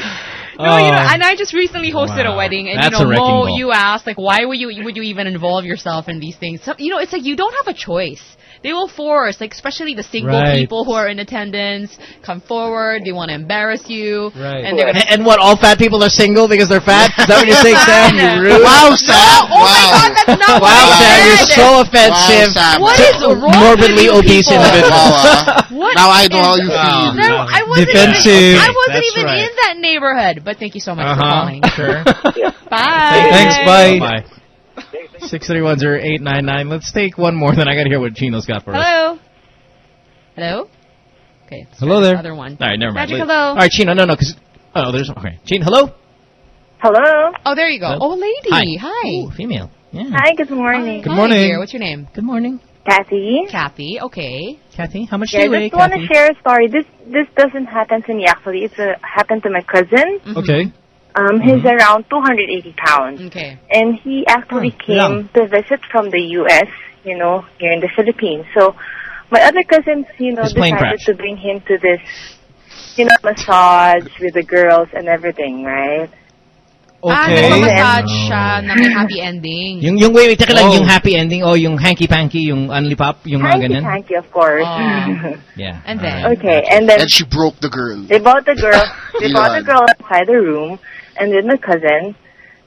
No, you know, Oh. and I just recently hosted Wow. a wedding, and That's you know, a Mo, ball. you asked like, why would you would you even involve yourself in these things? So, you know, it's like you don't have a choice. They will force, like especially the single Right. people who are in attendance, come forward. They want to embarrass you, Right. and they're gonna. And, and what? All fat people are single because they're fat? Is that what you're saying, <laughs> Sam? You rude. Wow, Sam! Oh my God, that's not what Wow, I Sam, you're so offensive. Wow, Sam. What to is wrong morbidly with obese people? individuals. Wow. <laughs> What <laughs> Now I know how is- you Wow. feel. No, I wasn't Defensive. even. I wasn't That's even right. in that neighborhood. But thank you so much for Uh-huh. calling. Sure. Bye. Thanks, bye. Bye. Six thirty one zero eight nine nine. Let's take one more. Then I got to hear what Chino's got for us. Hello. Hello. Okay. let's Hello there. Other one. All right, never mind. Magic, Leave- hello. All right, Chino. No, no, because oh, there's okay. Chino, hello. Hello. Oh, there you go. Hello? Oh, lady. Hi. Hi. Ooh, female. Yeah. Hi, good morning. Good Hi, morning. dear. What's your name? Good morning, Kathy. Kathy. Okay. Kathy. How much Yeah, do you weigh, I just want to share a story. This this doesn't happen to me actually. It's a, uh, happened to my cousin. Mm-hmm. Okay. Um, he's around 280 pounds, Okay. and he actually Oh, came young. to visit from the U.S. You know, here in the Philippines. So, my other cousins, you know, His decided to bring him to this, you know, massage with the girls and everything, right? Ah, Okay. nagmamassage siya na may happy ending. Yung yung wait, wait, teka lang, Oh. yung happy ending o yung hanky panky, yung unlipop, yung mga Hanky ganun. panky, of course. Oh. <laughs> Yeah. And then? okay, and then And she broke the girl. They brought the <laughs> girl. They brought the girl inside the room, and then my cousin,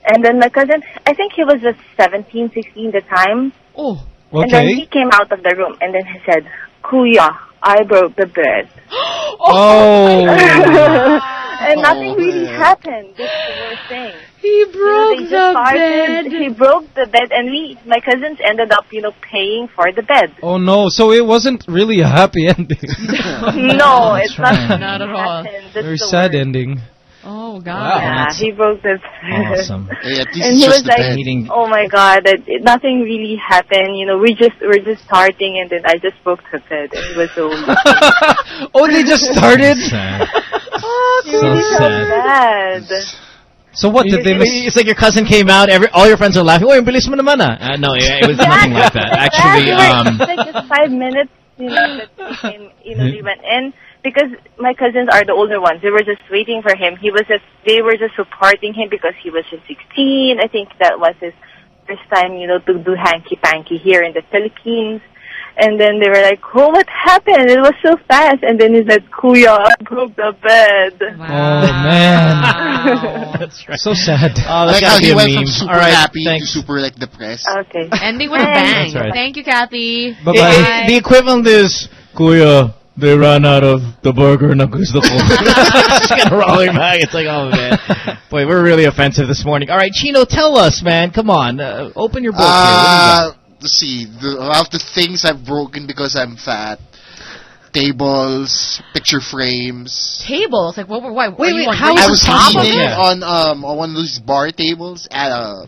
and then my cousin. I think he was just 17, 16 at the time. Oh. okay. And then he came out of the room, and then he said, "Kuya, I broke the bed," <gasps> Oh. <laughs> and nothing Oh, really man. happened. That's the worst thing. He You know, broke the started- bed. He broke the bed, and we, my cousins, ended up, you know, paying for the bed. Oh no. So it wasn't really a happy <laughs> ending. <laughs> no, That's it's not. right. Not at all. happened. Very sad worst. ending. Oh God. Wow. Yeah, That's he broke <laughs> the. Awesome. Hey, at least And he was like, bed. Meeting- "Oh my God, that it, nothing really happened. You know, we just we're just starting, and then I just broke the bed, and it was so <laughs> oh, they just <laughs> started. Sad. oh, So really so sad. bad. So what did they miss? It's like your cousin came out. Every all your friends are laughing. Oh, yung bilis mo naman ah. Uh, no, it, it was nothing like that. Actually, Yeah, um, it's like just five minutes. You know, that we came, you know, we went in because my cousins are the older ones. They were just waiting for him. He was just they were just supporting him because he was just 16. I think that was his first time, you know, to do hanky panky here in the Philippines. And then they were like, "Oh, what happened? It was so fast." And then he said, "Kuya, I broke the bed." Oh man. That's right. So sad. Oh, that's like how he a went meme. from super All right, happy thanks. to super like depressed. Okay. Ending with a bang. That's right. Thank you, Kathy. Bye It- bye. it- the equivalent is, Kuya, they ran out of the burger na gusto ko. Just gonna rolling back. It's like, oh man, boy, we're really offensive this morning. All right, Chino, tell us, man. Come on, uh, open your book here. What you? Uh, let's see. The, of the things I've broken because I'm fat, tables, picture frames. Tables. Like what? Why? Wait, wait, how break I is was it Yeah. on um on one of those bar tables at a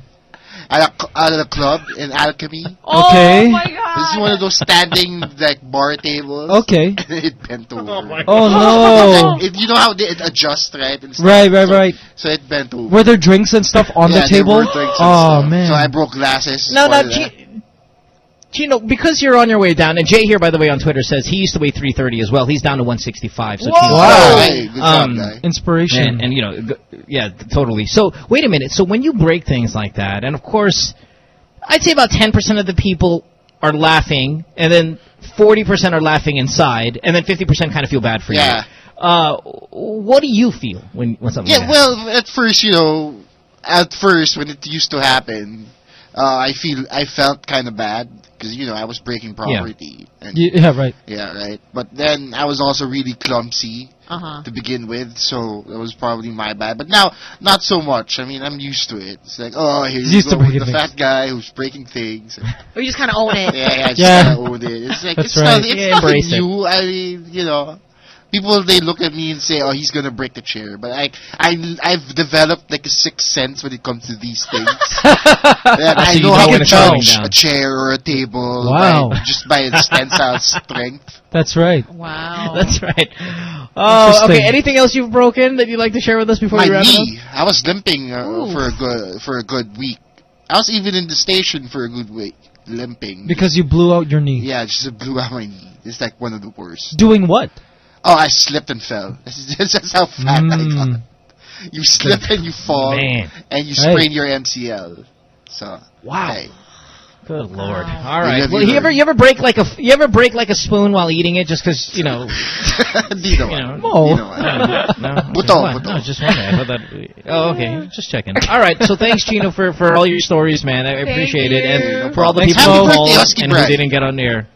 at a, cl- at a club in Alchemy. Oh Okay. my God. This is one of those standing like bar tables. Okay. it bent over. Oh no. <laughs> It, you know how they it adjusts right? and stuff? Right, right, So- right. So it bent over. Were there drinks and stuff on Yeah, the there table? were drinks and Oh stuff. man. So I broke glasses. No, no, for know, because you're on your way down, and Jay here, by the way, on Twitter says he used to weigh 330 as well. He's down to 165. So Whoa! Wow. Hey, Um. Inspiration. And, and you know, yeah, totally. So wait a minute. So when you break things like that, and of course, I'd say about 10% of the people are laughing, and then 40% are laughing inside, and then 50% kind of feel bad for Yeah. you. Uh, what do you feel when when something? Yeah, like well, at first, you know, at first when it used to happen, uh, I feel I felt kind of bad because you know I was breaking property. And, yeah, right. yeah, right. But then I was also really clumsy Uh huh. to begin with, so that was probably my bad. But now, not so much. I mean, I'm used to it. It's like, oh, here you go with the things. fat guy who's breaking things. <laughs> Or you just kind of own it. Yeah, yeah, I just Yeah. kinda owned it. It's like That's it's right. not, it's Yeah, nothing embrace it. I mean, you know, people they look at me and say, "Oh, he's gonna break the chair," but I, I, I've developed like a sixth sense when it comes to these things. <laughs> That I So know know how to it's judge a chair or a table Wow. by, just by its tensile <laughs> strength. That's right. Wow. <laughs> That's right. Oh, okay. Anything else you've broken that you'd like to share with us before My we wrap it knee, I was limping uh, for a good for a good week. I was even in the station for a good week, limping. Because you blew out your knee. yeah, just blew out my knee. It's like one of the worst. Doing what? Oh, I slipped and fell. <laughs> That's, that's how fat I Mm. got. You slip and you fall, Man. and you Hey. sprain your MCL. So Wow. hey. Good lord. All right. Have Well, you you ever you ever break like a f- you ever break like a spoon while eating it just because you know? <laughs> Dito. You know. No. No. Okay. Buto, What? buto. No, just wondering. I thought that. Oh, okay. Just checking. All right. So thanks, Chino, for for all your stories, man. I appreciate it, and for all the Thanks, people Happy who birthday, called Husky and who didn't get on air.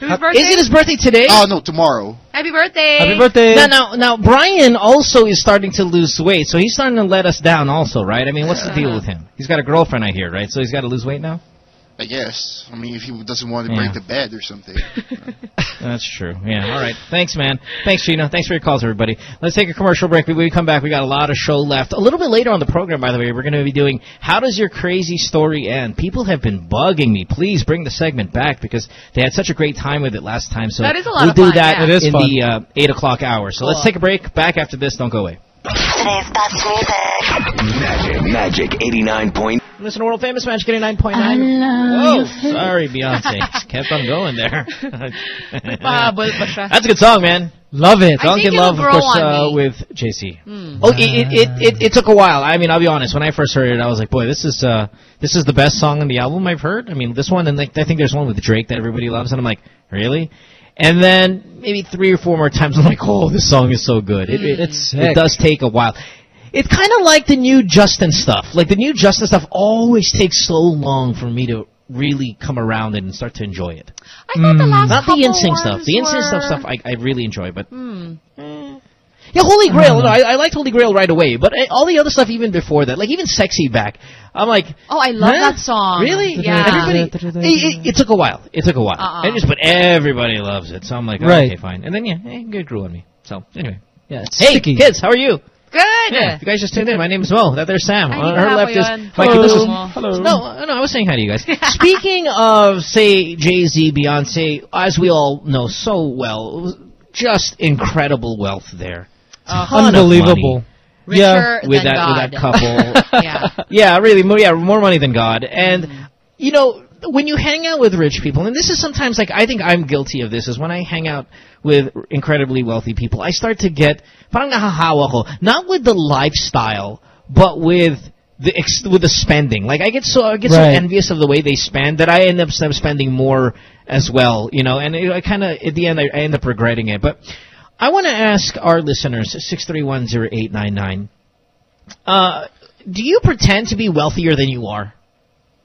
Whose birthday? Is it his birthday today? Oh no, tomorrow. Happy birthday. Happy birthday. Now, now, now, Brian also is starting to lose weight, so he's starting to let us down, also, right? I mean, what's the deal with him? He's got a girlfriend, I hear, right? So he's got to lose weight now. I guess. I mean, if he doesn't want to Yeah. break the bed or something. <laughs> That's true. Yeah. All right. Thanks, man. Thanks, Chino. Thanks for your calls, everybody. Let's take a commercial break. When we come back, we got a lot of show left. A little bit later on the program, by the way, we're going to be doing How Does Your Crazy Story End? People have been bugging me. Please bring the segment back because they had such a great time with it last time. So That is a lot we'll of do fun, that yeah. It is in fun. the uh, 8 o'clock hour. So let's take a break. Back after this. Don't go away. Today's best music. Magic, Magic 89 point. Listen to world famous Magic 89.9. I love Whoa, sorry, Beyonce. <laughs> Just kept on going there. Pabol pa siya. That's a good song, man. Love it. I Drunk think in Love, of course, uh, with Jay Z. Oh, it, it, it, it, it took a while. I mean, I'll be honest. When I first heard it, I was like, boy, this is uh, this is the best song on the album I've heard. I mean, this one, and like, I think there's one with Drake that everybody loves, and I'm like, really? And then maybe three or four more times, I'm like, oh, this song is so good. It, it, It's it does take a while. It's kind of like the new Justin stuff. Like the new Justin stuff always takes so long for me to really come around and start to enjoy it. I thought the last Not the couple NSYNC stuff. The NSYNC stuff stuff I, I really enjoy, but Hmm. yeah, Holy Grail. No, I, I liked Holy Grail right away, but uh, all the other stuff even before that, like even Sexy Back, I'm like, Oh, I love Huh? that song. really? Yeah. Everybody, it, it, it took a while. It took a while. Uh-uh. And just, but everybody loves it, so I'm like, oh, Right. okay, fine. And then yeah, eh, it grew on me. So anyway, Yeah, it's hey sticky. kids, how are you? Good. Yeah, if you guys just tuned in. My name is Mo. That there's Sam. Ay, On hindi her left is yun. Mikey. Hello. This is Hello. no, uh, no. I was saying hi to you guys. <laughs> Speaking of, say, Jay Z, Beyonce, as we all know so well, just incredible wealth there. Uh, Unbelievable. Richer Yeah. with that God. with that couple. <laughs> yeah. <laughs> yeah, really, more, yeah, more money than God. And Mm. you know, when you hang out with rich people, and this is sometimes like I think I'm guilty of this, is when I hang out with incredibly wealthy people, I start to get parang nahahawa ko, not with the lifestyle, but with the ex- with the spending. Like I get so I get so envious of the way they spend that I end up spending more as well, you know. And it, I kind of at the end I, I end up regretting it, but. I want to ask our listeners, 6310899, uh, do you pretend to be wealthier than you are?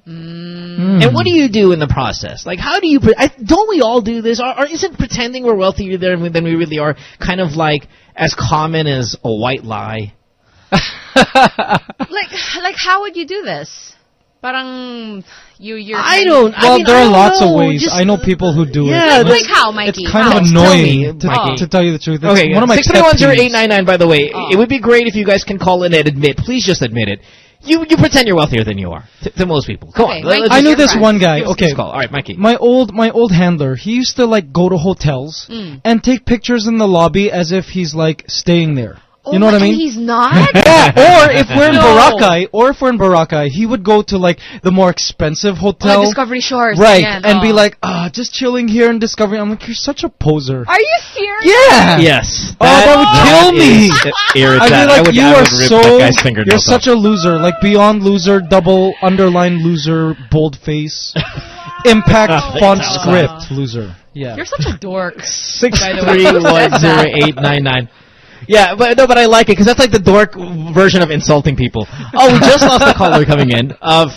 Mm. And what do you do in the process? Like, how do you? Pre- I, don't we all do this? Or, or isn't pretending we're wealthier than we, than we really are kind of like as common as a white lie? <laughs> Like, like, how would you do this? Parang you, you're. I don't. I Well, mean, there I are lots know, of ways. just- I know people who do Yeah, it. Like It's- how, Mikey? It's kind How? of Tell annoying me, to, Mikey. to tell you the truth. It's Okay, one of my six pet three one zero peeves. eight nine nine. By the way, Oh. it would be great if you guys can call in and admit. Please just admit it. You you pretend you're wealthier than you are to, to most people. Come Okay, on, Mikey, I knew this friend. one guy. Okay, call. All right, Mikey. my old my old handler. He used to like go to hotels Mm. and take pictures in the lobby as if he's like staying there. Oh you know my- what I and mean? he's not. <laughs> yeah, or if we're in No. Boracay, or if we're in Boracay, he would go to like the more expensive hotel, Oh, Discovery Shores. right, Yan, and be oh. like, ah, just chilling here in Discovery. I'm like, you're such a poser. Are you serious? Yeah. Yes. Oh, that would kill me. is irritant. I mean, like would, you I are rip so that guy's fingernails you're off. such a loser, like beyond loser, double underline loser, bold face, <laughs> impact font script loser. Yeah. You're such a dork. <laughs> Six by the way. three one zero eight nine nine. Yeah, but no, but I like it because that's like the dork version of insulting people. Oh, we just lost a caller coming in. Of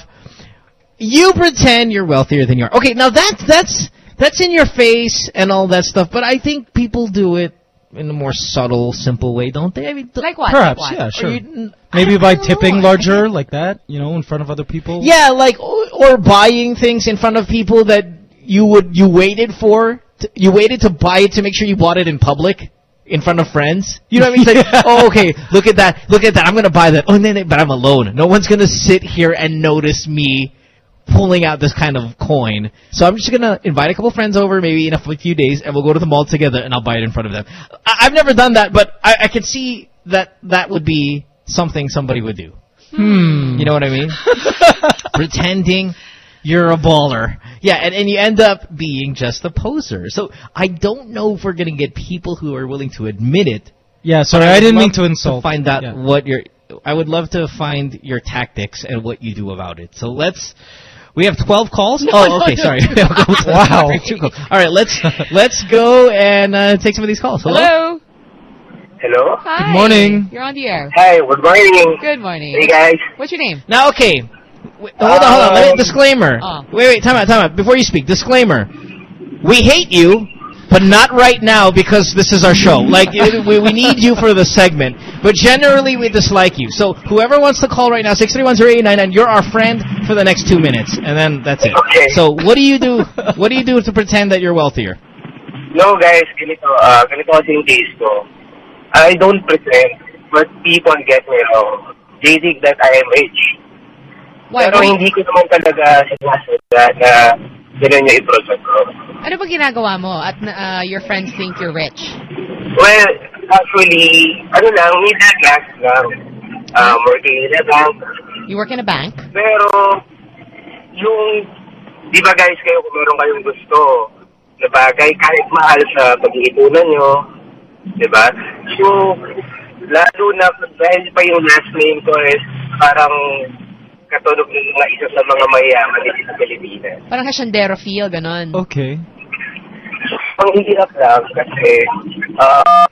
you pretend you're wealthier than you are. Okay, now that's that's that's in your face and all that stuff. But I think people do it in a more subtle, simple way, don't they? I mean, th- Like what? Perhaps, Like what? yeah, sure. you- Maybe by tipping know. larger like that, you know, in front of other people. Yeah, like or, or buying things in front of people that you would you waited for. To, you waited to buy it to make sure you bought it in public. In front of friends, you know what I mean? It's like, <laughs> oh, okay, look at that, look at that. I'm gonna buy that. Oh, no, no, but I'm alone. No one's gonna sit here and notice me pulling out this kind of coin. So I'm just gonna invite a couple friends over, maybe in a few days, and we'll go to the mall together, and I'll buy it in front of them. I- I've never done that, but I, I can see that that would be something somebody would do. Hmm. You know what I mean? <laughs> Pretending you're a baller. Yeah, and, and you end up being just a poser. So I don't know if we're going to get people who are willing to admit it. Yeah, sorry, but I didn't mean to insult. find out Yeah. what your. I would love to find your tactics and what you do about it. So let's We have 12 calls? No, oh, okay, no. sorry. <laughs> Wow. All right, let's <laughs> let's go and uh, take some of these calls. Hello? Hello. Hello? Hi. Good morning. You're on the air. Hi, good morning. Good morning. Hey guys. What's your name? Now, okay. Wait, hold on, hold on. Let me, Um, disclaimer. Oh. Wait, wait, time out, time out. Before you speak, disclaimer. We hate you, but not right now because this is our show. Like, it, we, we need you for the segment. But generally, we dislike you. So, whoever wants to call right now, 631-0899, you're our friend for the next two minutes. And then that's it. Okay. So, what do you do, what do you do to pretend that you're wealthier? No guys, ganito, uh, ganito kasi yung case ko. I don't pretend, but people get me wrong. They think that I am rich. Why? Pero hindi ko naman talaga sinasadya na ganun yung i-project ko. Ano ba ginagawa mo at uh, your friends think you're rich? Well, actually, ano lang, middle class lang. Um, working in a bank. You work in a bank? Pero, yung, di ba guys, kayo kung meron kayong gusto na bagay, kahit mahal sa pag-iipunan nyo, di ba? So, lalo na dahil pa yung last name ko is parang katunog ng mga isa sa mga mayaman dito sa Pilipinas. Parang hasyandero feel, ganon. Okay. Ang hirap lang kasi, um,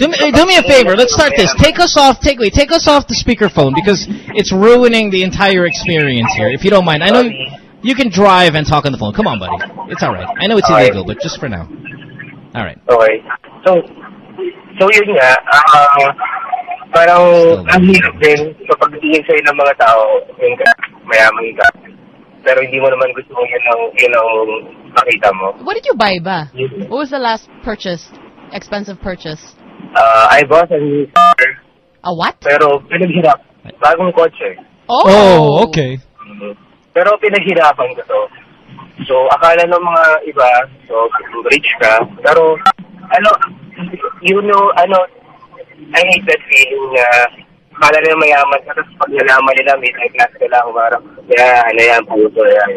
Do me, do me a favor. Let's start this. Take us off. Take wait. Take us off the speakerphone because it's ruining the entire experience here. If you don't mind, I know you, you can drive and talk on the phone. Come on, buddy. It's all right. I know it's illegal, but just for now. All right. Okay. So, so yun nga, ah, parang ang hirap din kapag tingin sa'yo ng mga tao, yung ka, mayaman ka. Pero hindi mo naman gusto mo yun ang, yun ang makita mo. What did you buy ba? What was the last purchase? Expensive purchase? Ah, I bought a new car, A what? pero pinaghirap. Bagong kotse. Oh! okay. Mhm. Pero pinaghirapan ko to. So, akala ng mga iba, so, rich ka, pero, ano, you know, ano, I hate that feeling na, akala nila mayaman ka, tapos pag nalaman nila, may high class ka lang, parang, yeah, ano yan, puto yan.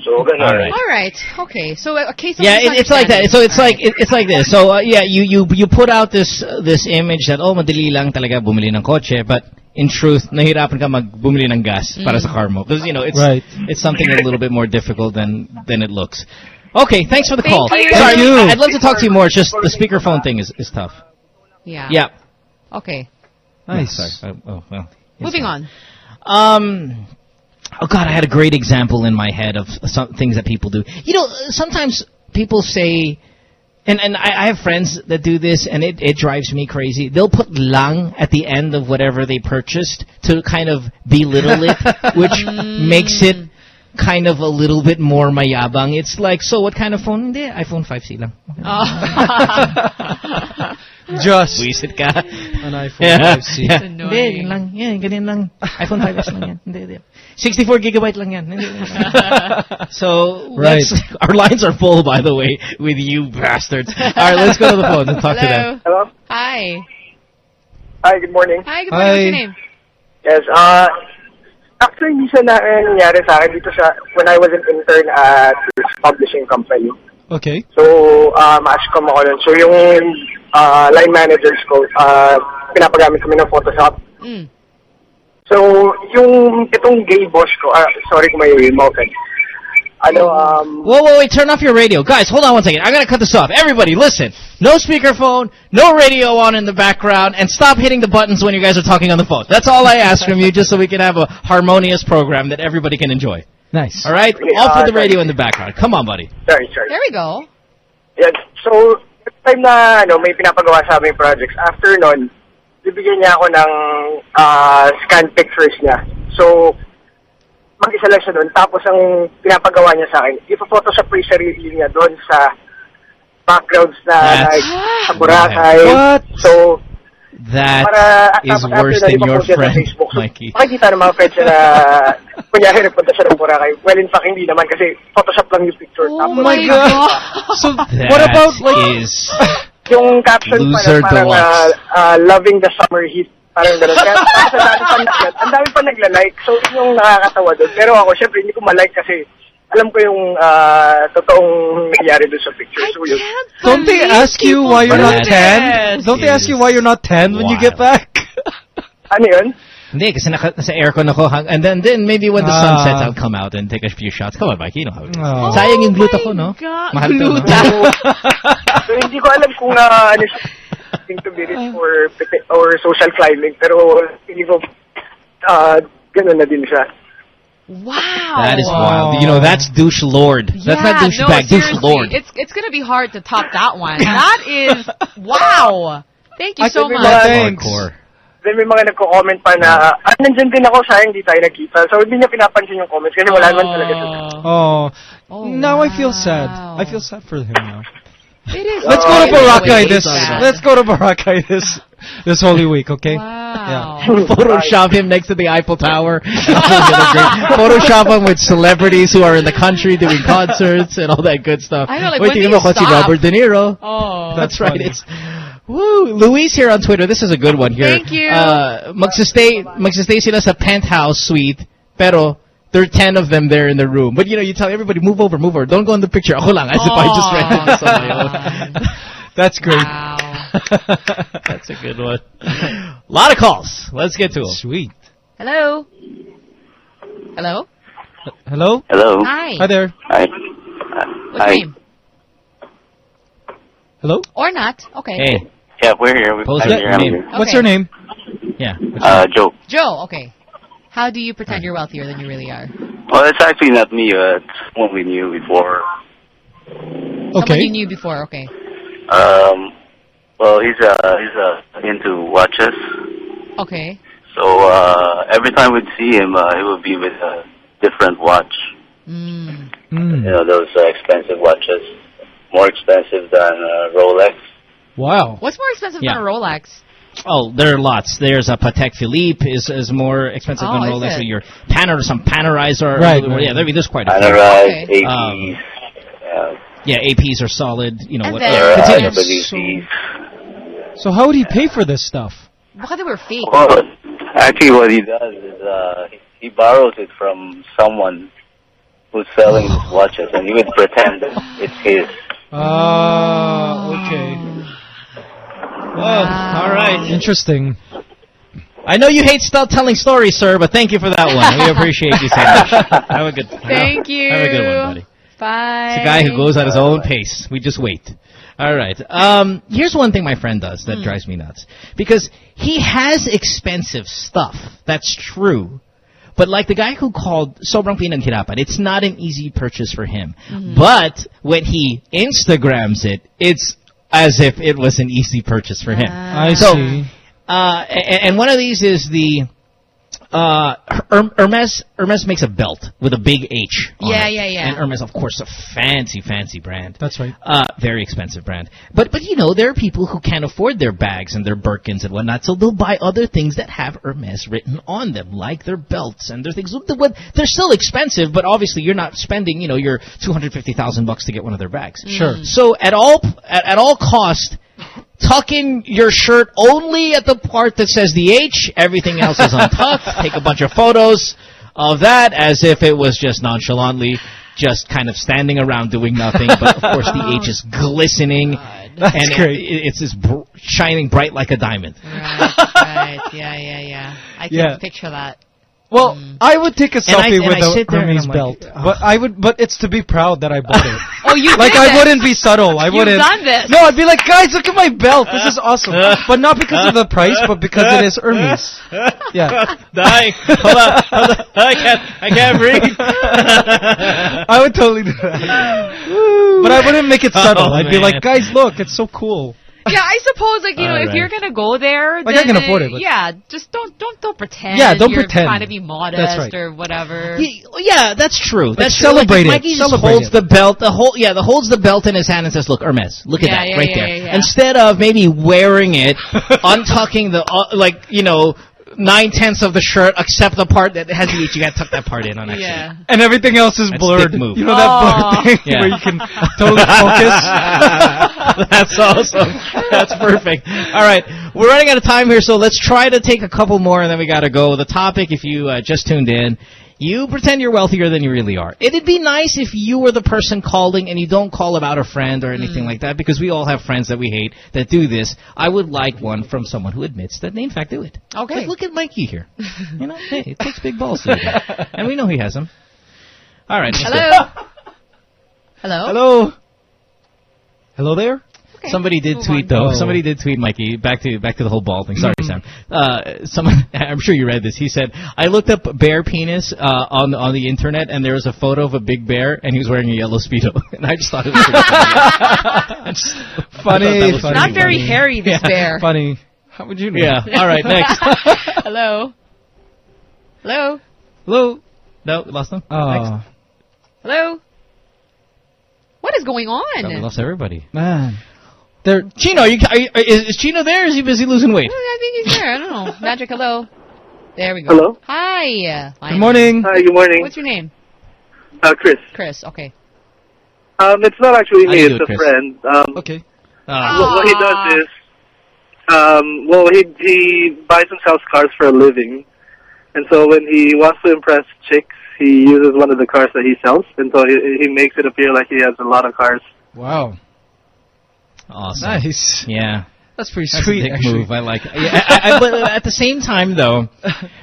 So. All right. All right. Okay. So a case of Yeah, it, it's like that. So it's like it, it's like this. So uh, yeah, you you you put out this uh, this image that oh madali lang talaga bumili ng kotse, but in truth, nahirapan ka magbumili ng gas para sa car mo because you know it's Right. it's something a little bit more difficult than than it looks. Okay, thanks for the Thank call. you. Sorry, Thank you. I'd love to talk to you more. It's just the speakerphone thing is is tough. Yeah. Yeah. Okay. Nice. Yeah, sorry. Uh, oh well. Moving on. Um. Oh God, I had a great example in my head of some things that people do. You know, sometimes people say, and and I, I have friends that do this, and it it drives me crazy. They'll put lang at the end of whatever they purchased to kind of belittle it, <laughs> which makes it kind of a little bit more mayabang. It's like, so what kind of phone? Hindi, iPhone 5C lang. <laughs> Just Wisit ka. an iPhone Yeah. 5C. yeah. Annoying. Hindi, yun lang. Yan, ganyan lang. iPhone 5S lang yan. Hindi, hindi. 64 gigabyte lang yan. Hindi, hindi. <laughs> so, Right. let's- <laughs> our lines are full, by the way, with you bastards. All right, let's go to the phone and talk to them. Hello. Hello? Hi. Hi, good morning. Hi. Good morning. What's your name? Yes, uh, actually, hindi siya na eh, nangyari sa akin dito sa, when I was an intern at this publishing company. Okay. So, uh, ma-ascom ako nun. So, yung uh, line managers ko, uh, pinapagamit kami ng Photoshop. Mm. So, yung itong gay boss ko, ah, sorry kung may remote. Ano, um, Whoa, whoa, wait, turn off your radio. Guys, hold on one second. I'm going to cut this off. Everybody, listen. No speakerphone, no radio on in the background, and stop hitting the buttons when you guys are talking on the phone. That's all I ask from you, just so we can have a harmonious program that everybody can enjoy. Nice. All right? Okay, Off uh, with the radio in the background. Come on, buddy. sorry, sorry. There we go. Yeah, So, at the time na ano, may pinapagawa sa aming projects, after nun, bibigyan niya ako ng ah, scan pictures niya. So, mag-isa lang siya doon. Tapos ang pinapagawa niya sa akin, ipa-photoshop ko yung sarili niya doon sa backgrounds na That's like, sa Boracay. What? So, That para is after worse than your friend, Facebook. So, Mikey. makikita ng mga friends na <laughs> kunyari nagpunta siya ng Boracay. Well, in fact, hindi naman kasi Photoshop lang yung picture. Oh Tapos, my God. So <laughs> what about like is <laughs> yung caption pa Loser na parang deluxe. ah, ah, loving the summer heat. Parang gano'n. Kaya ang dami pa nag ang dami pa nagla-like. So, yun yung nakakatawa doon. Pero ako, syempre, hindi ko ma-like kasi alam ko yung ah, totoong nangyari doon sa picture. So, yun. don't they ask you why you're not tan? Don't they ask you why you're not tan when you get back? Ano yun? Hindi, kasi naka, nasa aircon ako. hang- And then, then maybe when the sun Ah. sets, I'll come out and take a few shots. Come on, Mike, you know how it is. Oh. Sayang yung gluta ko, no? God, Mahal to, no? gluta. <laughs> So, hindi ko alam kung uh, ano siya thing to be rich or, or social climbing. Pero, hindi ko, uh, ganun na din siya. Wow. That is wild. You know, that's douche lord. That's yeah, not douchebag, no, douche seriously, lord. It's it's gonna be hard to top that one. that is <laughs> wow. Thank you I so think much. mga- Hardcore. Then may mga nagko-comment pa na, ah, nandyan din ako, sayang hindi tayo nagkita. So, hindi niya pinapansin yung comments kasi wala naman talaga siya. Oh, now I feel sad. I feel sad for him now. It is. Let's go to really Boracay this. Let's go to Boracay this <laughs> this Holy Week, okay? Wow. <laughs> Photoshop him next to the Eiffel Tower. <laughs> Photoshop him with celebrities who are in the country doing concerts and all that good stuff. I know, like, Wait, when do you ko si stop? Robert De Niro. Oh. That's, That's right. funny. It's Woo! Luis here on Twitter. This is a good one here. Thank you. Uh, magsistay, magsistay sila sa penthouse suite, pero there are 10 of them there in the room. But you know, you tell everybody, move over, move over. Don't go in the picture. Ako lang, as if I just rented this on my. That's great. Wow. That's a good one. A lot of calls. Let's get to them. Sweet. Hello. Hello. Hello? Hello. Hi. Hi there. Hi. What's Hi. your name? Hello? Or not? Okay. Hey. Yeah, we're here. We- Post I'm that here. Name. here. What's Okay. your name? Yeah. Uh, Joe. Joe. Okay. How do you pretend you're wealthier than you really are? Well, it's actually not me. Uh, it's someone we knew before. Someone Okay. you knew before. Okay. Um, well, he's uh, he's uh, into watches. Okay. So uh, every time we'd see him, uh, he would be with a different watch. Mm. Mm. You know, those uh, expensive watches, more expensive than uh, Rolex. Wow. What's more expensive Yeah. than a Rolex? Oh, there are lots. There's a Patek Philippe is is more expensive Oh, than is Rolex. it? Or your Panner, some Pannerizer. Right, Yeah, right. there, there's quite a few. Panerai, Okay. APs, Um, uh, Yeah, APs are solid. You know And what? then- uh, Panerai, continue. WCs. So how would he pay for this stuff? Because they were fake. Well, actually, what he does is uh, he borrows it from someone who's selling his watches, and he would pretend it's his. Ah, okay. Oh, all right. Interesting. I know you hate stop telling stories, sir, but thank you for that one. We appreciate you so much. Have a good. Thank you. Have a good one, buddy. Bye. It's a guy who goes at his own pace. We just wait. All right. Um, here's one thing my friend does that drives me nuts. Because he has expensive stuff. That's true. But like the guy who called sobrang pinaghirapan, it's not an easy purchase for him. But when he Instagrams it, it's as if it was an easy purchase for him. I So, see. Uh, and, and one of these is the uh, Hermes. Hermes makes a belt with a big H. on Yeah, it. yeah, yeah. And Hermes, of course, a fancy, fancy brand. That's right. Uh, very expensive brand. But but you know there are people who can't afford their bags and their Birkins and whatnot, so they'll buy other things that have Hermes written on them, like their belts and their things. They're still expensive, but obviously you're not spending you know your two hundred fifty thousand bucks to get one of their bags. Sure. So at all at, at all cost, tuck in your shirt only at the part that says the H. Everything else is untucked. <laughs> Take a bunch of photos of that as if it was just nonchalantly just kind of standing around doing nothing. But of course the H is <laughs> glistening. That's and great. It, it's just br- shining bright like a diamond. Right, right. Yeah, yeah, yeah. I can Yeah. picture that. Well, mm. I would take a I- selfie and with I a sit there and Hermes I'm belt, like, but I would, but it's to be proud that I bought it. <laughs> Oh, you like did I it. wouldn't be subtle. I You've wouldn't. done this. No, I'd be like, guys, look at my belt. This is awesome. <laughs> but not because of the price, but because it is Hermes. <laughs> Yeah. Die. Hold on. Hold on. I can't. I can't breathe. I would totally do that. But I wouldn't make it oh, subtle. Oh, I'd be like, guys, look, it's so cool. <laughs> Yeah, I suppose like you know All if right. you're gonna go there, Like, I then, can afford it, but- Yeah, just don't don't don't pretend. Yeah, don't you're pretend. Trying to be modest That's right. or whatever. Yeah, yeah, that's true. That's true. celebrate like, it. Mikey Celebrate just holds it. the belt. The whole yeah, the holds the belt in his hand and says, "Look, Hermes, look at Yeah, that yeah, right yeah, there." yeah, yeah. Instead of maybe wearing it, <laughs> untucking the uh, like you know nine tenths of the shirt, except the part that has the H. You got to tuck that part in <laughs> on actually. Yeah. And everything else is That's blurred. move. You know that Aw. blur thing Yeah. where you can totally focus? <laughs> That's awesome. That's perfect. All right. We're running out of time here, so let's try to take a couple more, and then we got to go. The topic, if you uh, just tuned in, you pretend you're wealthier than you really are. It'd be nice if you were the person calling and you don't call about a friend or anything mm. like that, because we all have friends that we hate that do this. I would like one from someone who admits that they in fact do it. Okay. Like, look at Mikey here. You know, <laughs> hey, it takes big balls to do that. And we know he has them. All right. Hello. <laughs> Hello. Hello. Hello there. Somebody did move tweet on. though. Oh. Somebody did tweet Mikey back to back to the whole ball thing. Sorry, Sam. Uh, someone, <laughs> I'm sure you read this. He said, "I looked up bear penis uh, on on the internet, and there was a photo of a big bear, and he was wearing a yellow speedo, <laughs> and I just thought it was <laughs> funny. I just- I thought Funny, that was funny, Not very funny. hairy, this Yeah. bear. Funny. How would you know? Yeah. All right. Next. Hello. Hello. Hello. No, we lost them. Oh, Next. Hello. What is going on? We lost everybody. man. They're Chino, are you, are you, is, is Chino there? Or is he busy losing weight? I think he's there. I don't know. <laughs> Magic. Hello. There we go. Hello? Hi. Good morning. Hi, good morning. What's your name? Uh, Chris. Chris. Okay. Um, it's not actually me, it's it, a Chris? friend. Um, Okay. Uh, what, what he does is, um, well, he he buys and sells cars for a living, and so when he wants to impress chicks, he uses one of the cars that he sells, and so he, he makes it appear like he has a lot of cars. Wow. Awesome. Nice. Yeah. That's pretty That's sweet. a dick actually. move. I like. it. Yeah, I, I, but at the same time, though,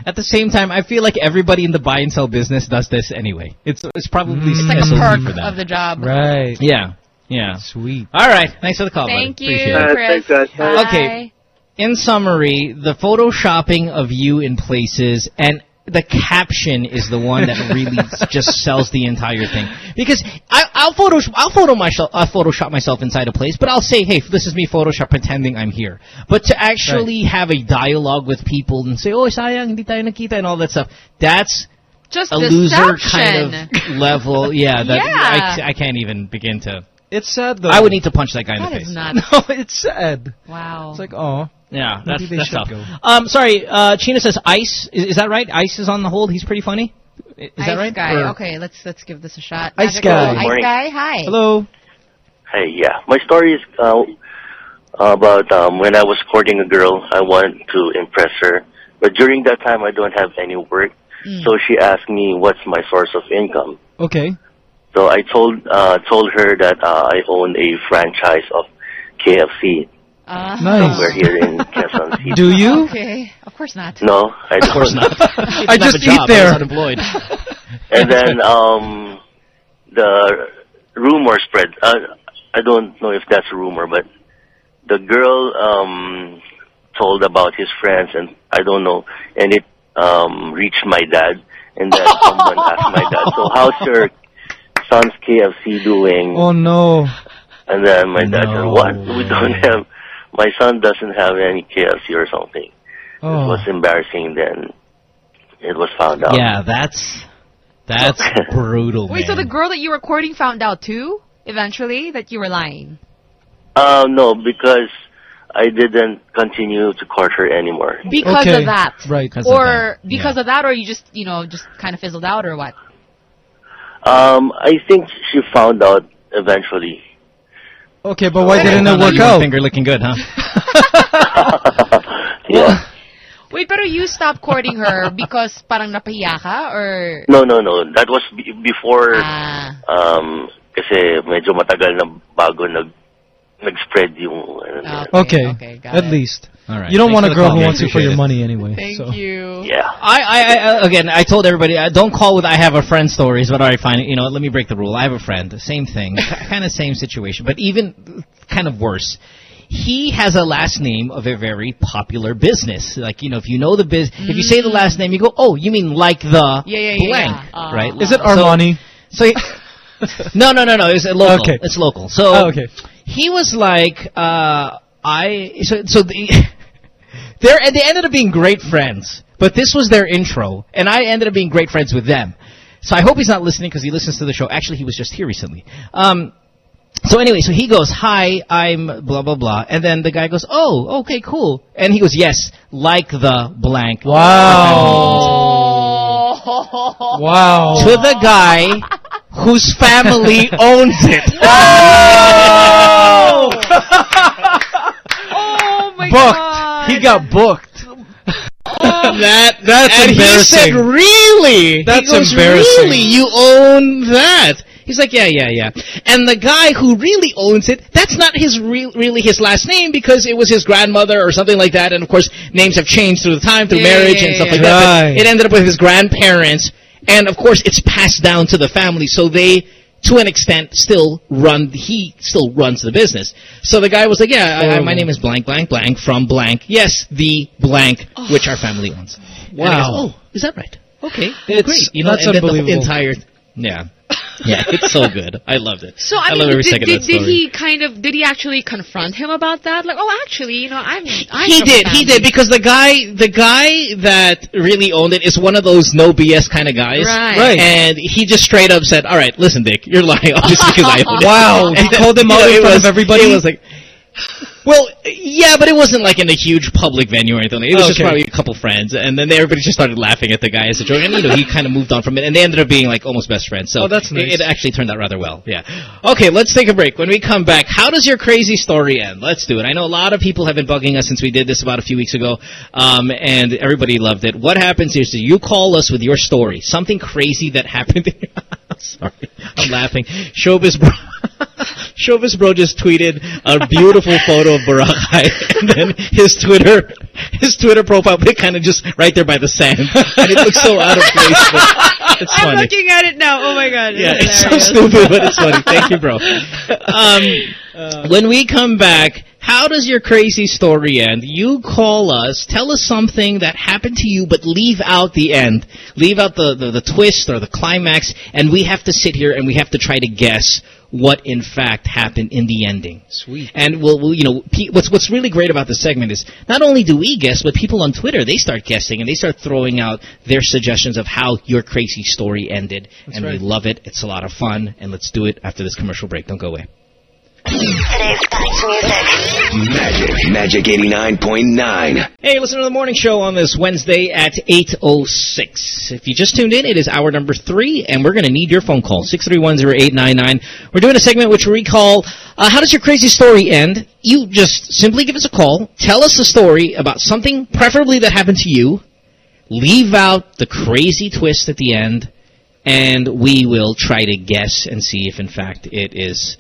at the same time, I feel like everybody in the buy and sell business does this anyway. It's it's probably It's like a perk of the job. Right. yeah, yeah. Sweet. All right. Thanks for the call, buddy. Thank you, Appreciate it. Uh, Chris. thanks, guys. Bye. Okay. In summary, the photoshopping of you in places and the caption is the one that really <laughs> just sells the entire thing. Because I, I'll photo, I'll photo myself, I'll Photoshop myself inside a place, but I'll say, hey, this is me Photoshop pretending I'm here. But to actually have a dialogue with people and say, oh, sayang, hindi tayo nakita and all that stuff, that's Just a deception. loser kind of level. Yeah, that <laughs> Yeah. I, I can't even begin to. It's sad though. I would need to punch that guy in the is face. not. <laughs> No, it's sad. Wow. It's like, oh, Yeah, that's, Maybe they that's should tough. go. Um, sorry, uh, China says Ice. Is, is that right? Ice is on the hold. He's pretty funny. Is Ice that right? guy. Or- Okay, let's let's give this a shot. Ice Magic. guy. Hello, Ice Morning. guy. Hi. hello. Hey, yeah. My story is uh, about um, when I was courting a girl, I wanted to impress her. But during that time, I don't have any work. Mm. So she asked me, what's my source of income? Okay. So I told uh, told her that uh, I own a franchise of KFC Uh, Nice. somewhere here in Quezon City. Do you? Okay. Of course not. No, I don't. Of course not. <laughs> I doesn't just a job. eat there. He's unemployed. <laughs> And then um, the rumor spread. Uh, I don't know if that's a rumor, but the girl um, told about his friends, and I don't know, and it um, reached my dad, and then <laughs> someone asked my dad, "So how's your son's KFC doing?" Oh no. And then my dad said, "What? We don't have. My son doesn't have any KFC or something." It Oh. was embarrassing. Then it was found out. Yeah, that's that's <laughs> brutal. Wait, so the girl that you were courting found out too? Eventually, that you were lying. Uh, no, because I didn't continue to court her anymore. Because Okay. of that. Right. Because of Or that. because Yeah. of that, or you just, you know, just kind of fizzled out, or what? Um, I think she found out eventually. Okay, but why didn't it work out? Finger looking good, huh? <laughs> yeah. <laughs> Wait, pero you stopped courting her because parang napahiya ka, or... No, no, no. That was be- before, Ah. um, kasi medyo matagal na bago nag, nag-spread yung, ano na. Okay. Okay, got At it. least. All right. You don't Thanks want a girl who wants you for your it. money anyway. Thank so. you. Yeah. I, I, I, again, I told everybody, uh, don't call with I have a friend stories, but all right, fine. You know, let me break the rule. I have a friend. Same thing. <laughs> kind of same situation, but even kind of worse. He has a last name of a very popular business. Like, you know, if you know the biz, if you say the last name, you go, oh, you mean like the Yeah, yeah, yeah, blank, yeah. Uh, right? Is it So- Armani? So, he, <laughs> no, no, no, no. It's local. Okay. It's local. So Oh, okay. he was like, uh, I so so the <laughs> they're they ended up being great friends, but this was their intro, and I ended up being great friends with them. So I hope he's not listening because he listens to the show. Actually, he was just here recently. Um, so anyway, so he goes, "Hi, I'm blah blah blah," and then the guy goes, "Oh, okay, cool," and he goes, "Yes, like the blank." Wow. <laughs> Wow. To the guy whose family <laughs> owns it. <laughs> Oh my Booked. god. He got booked. Oh. <laughs> that That's and embarrassing. he said, "Really?" That's he goes, embarrassing. Really, you own that? He's like, "Yeah, yeah, yeah." And the guy who really owns it, that's not his real, really his last name because it was his grandmother or something like that. And of course, names have changed through the time, through Yeah, marriage yeah, and stuff yeah, like yeah. that. But it ended up with his grandparents, and of course, it's passed down to the family. So they. To an extent, still run. He still runs the business. So the guy was like, "Yeah, I, I, my name is blank, blank, blank from blank. Yes, the blank, oh. which our family owns." And I Wow. goes, oh, is that right? Okay, It's- great. You know, that's and then the unbelievable. entire, yeah, <laughs> <laughs> yeah, it's so good. I loved it. So I, I mean, love every did, second did, of that did he kind of did he actually confront him about that? Like, oh, actually, you know, I'm. I'm he did, he did, because the guy, the guy that really owned it is one of those no BS kind of guys. Right. Right. And he just straight up said, all right, listen, Dick, you're lying, obviously, because I <laughs> own it. Wow, he And then, called him you out in front was- of everybody? It was like, well, yeah, but it wasn't like in a huge public venue or anything. It was just probably a couple friends, and then everybody just started laughing at the guy as a joke, and you know he kind of moved on from it, and they ended up being like almost best friends. So Oh, that's it- nice. it, actually turned out rather well. Yeah. Okay, let's take a break. When we come back, how does your crazy story end? Let's do it. I know a lot of people have been bugging us since we did this about a few weeks ago, um, and everybody loved it. What happens is that you call us with your story, something crazy that happened. <laughs> Sorry, I'm laughing. Showbiz bro, <laughs> <laughs> Showbiz bro just tweeted a beautiful photo of Boracay, <laughs> and then his Twitter, his Twitter profile pic kind of just right there by the sand, and it looks so out of place. But it's I'm funny. looking at it now. Oh my god. Yeah, it's so stupid, but it's funny. Thank you, bro. Um, when we come back, how does your crazy story end? You call us, tell us something that happened to you, but leave out the end. Leave out the, the, the twist or the climax, and we have to sit here and we have to try to guess what in fact happened in the ending. Sweet. And we'll, we'll you know, what's what's really great about this segment is not only do we guess, but people on Twitter they start guessing and they start throwing out their suggestions of how your crazy story ended, That's and we love it. It's a lot of fun, and let's do it after this commercial break. Don't go away. Today's best music. Magic, Magic 89.9. Hey, listen to the morning show on this Wednesday at 8.06. If you just tuned in, it is hour number three, and we're going to need your phone call, 6310899. We're doing a segment which we call, uh, How Does Your Crazy Story End? You just simply give us a call, tell us a story about something, preferably that happened to you, leave out the crazy twist at the end, and we will try to guess and see if, in fact, it is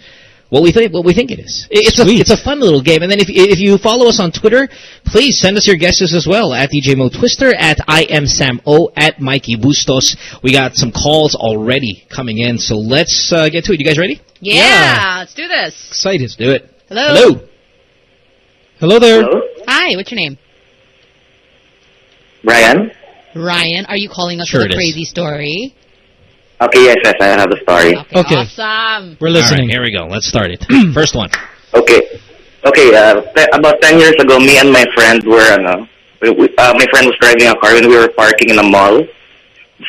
what we think what we think it is. It- It's a it's a fun little game. And then if if you follow us on Twitter, please send us your guesses as well at DJ Mo Twister at I am Sam O at Mikey Bustos. We got some calls already coming in, so let's uh, get to it. You guys ready? Yeah, let's do this. Excited. Let's do it. Hello. Hello. Hello there. Hi, what's your name? Ryan. Ryan. Are you calling us Sure with a it is. crazy story? Okay, yes, yes, I have a story. Okay. Awesome. We're listening. right, here we go. Let's start it. <clears throat> First one. Okay. Okay, uh, about 10 years ago, me and my friend were, ano, we, we- uh, my friend was driving a car when we were parking in a mall.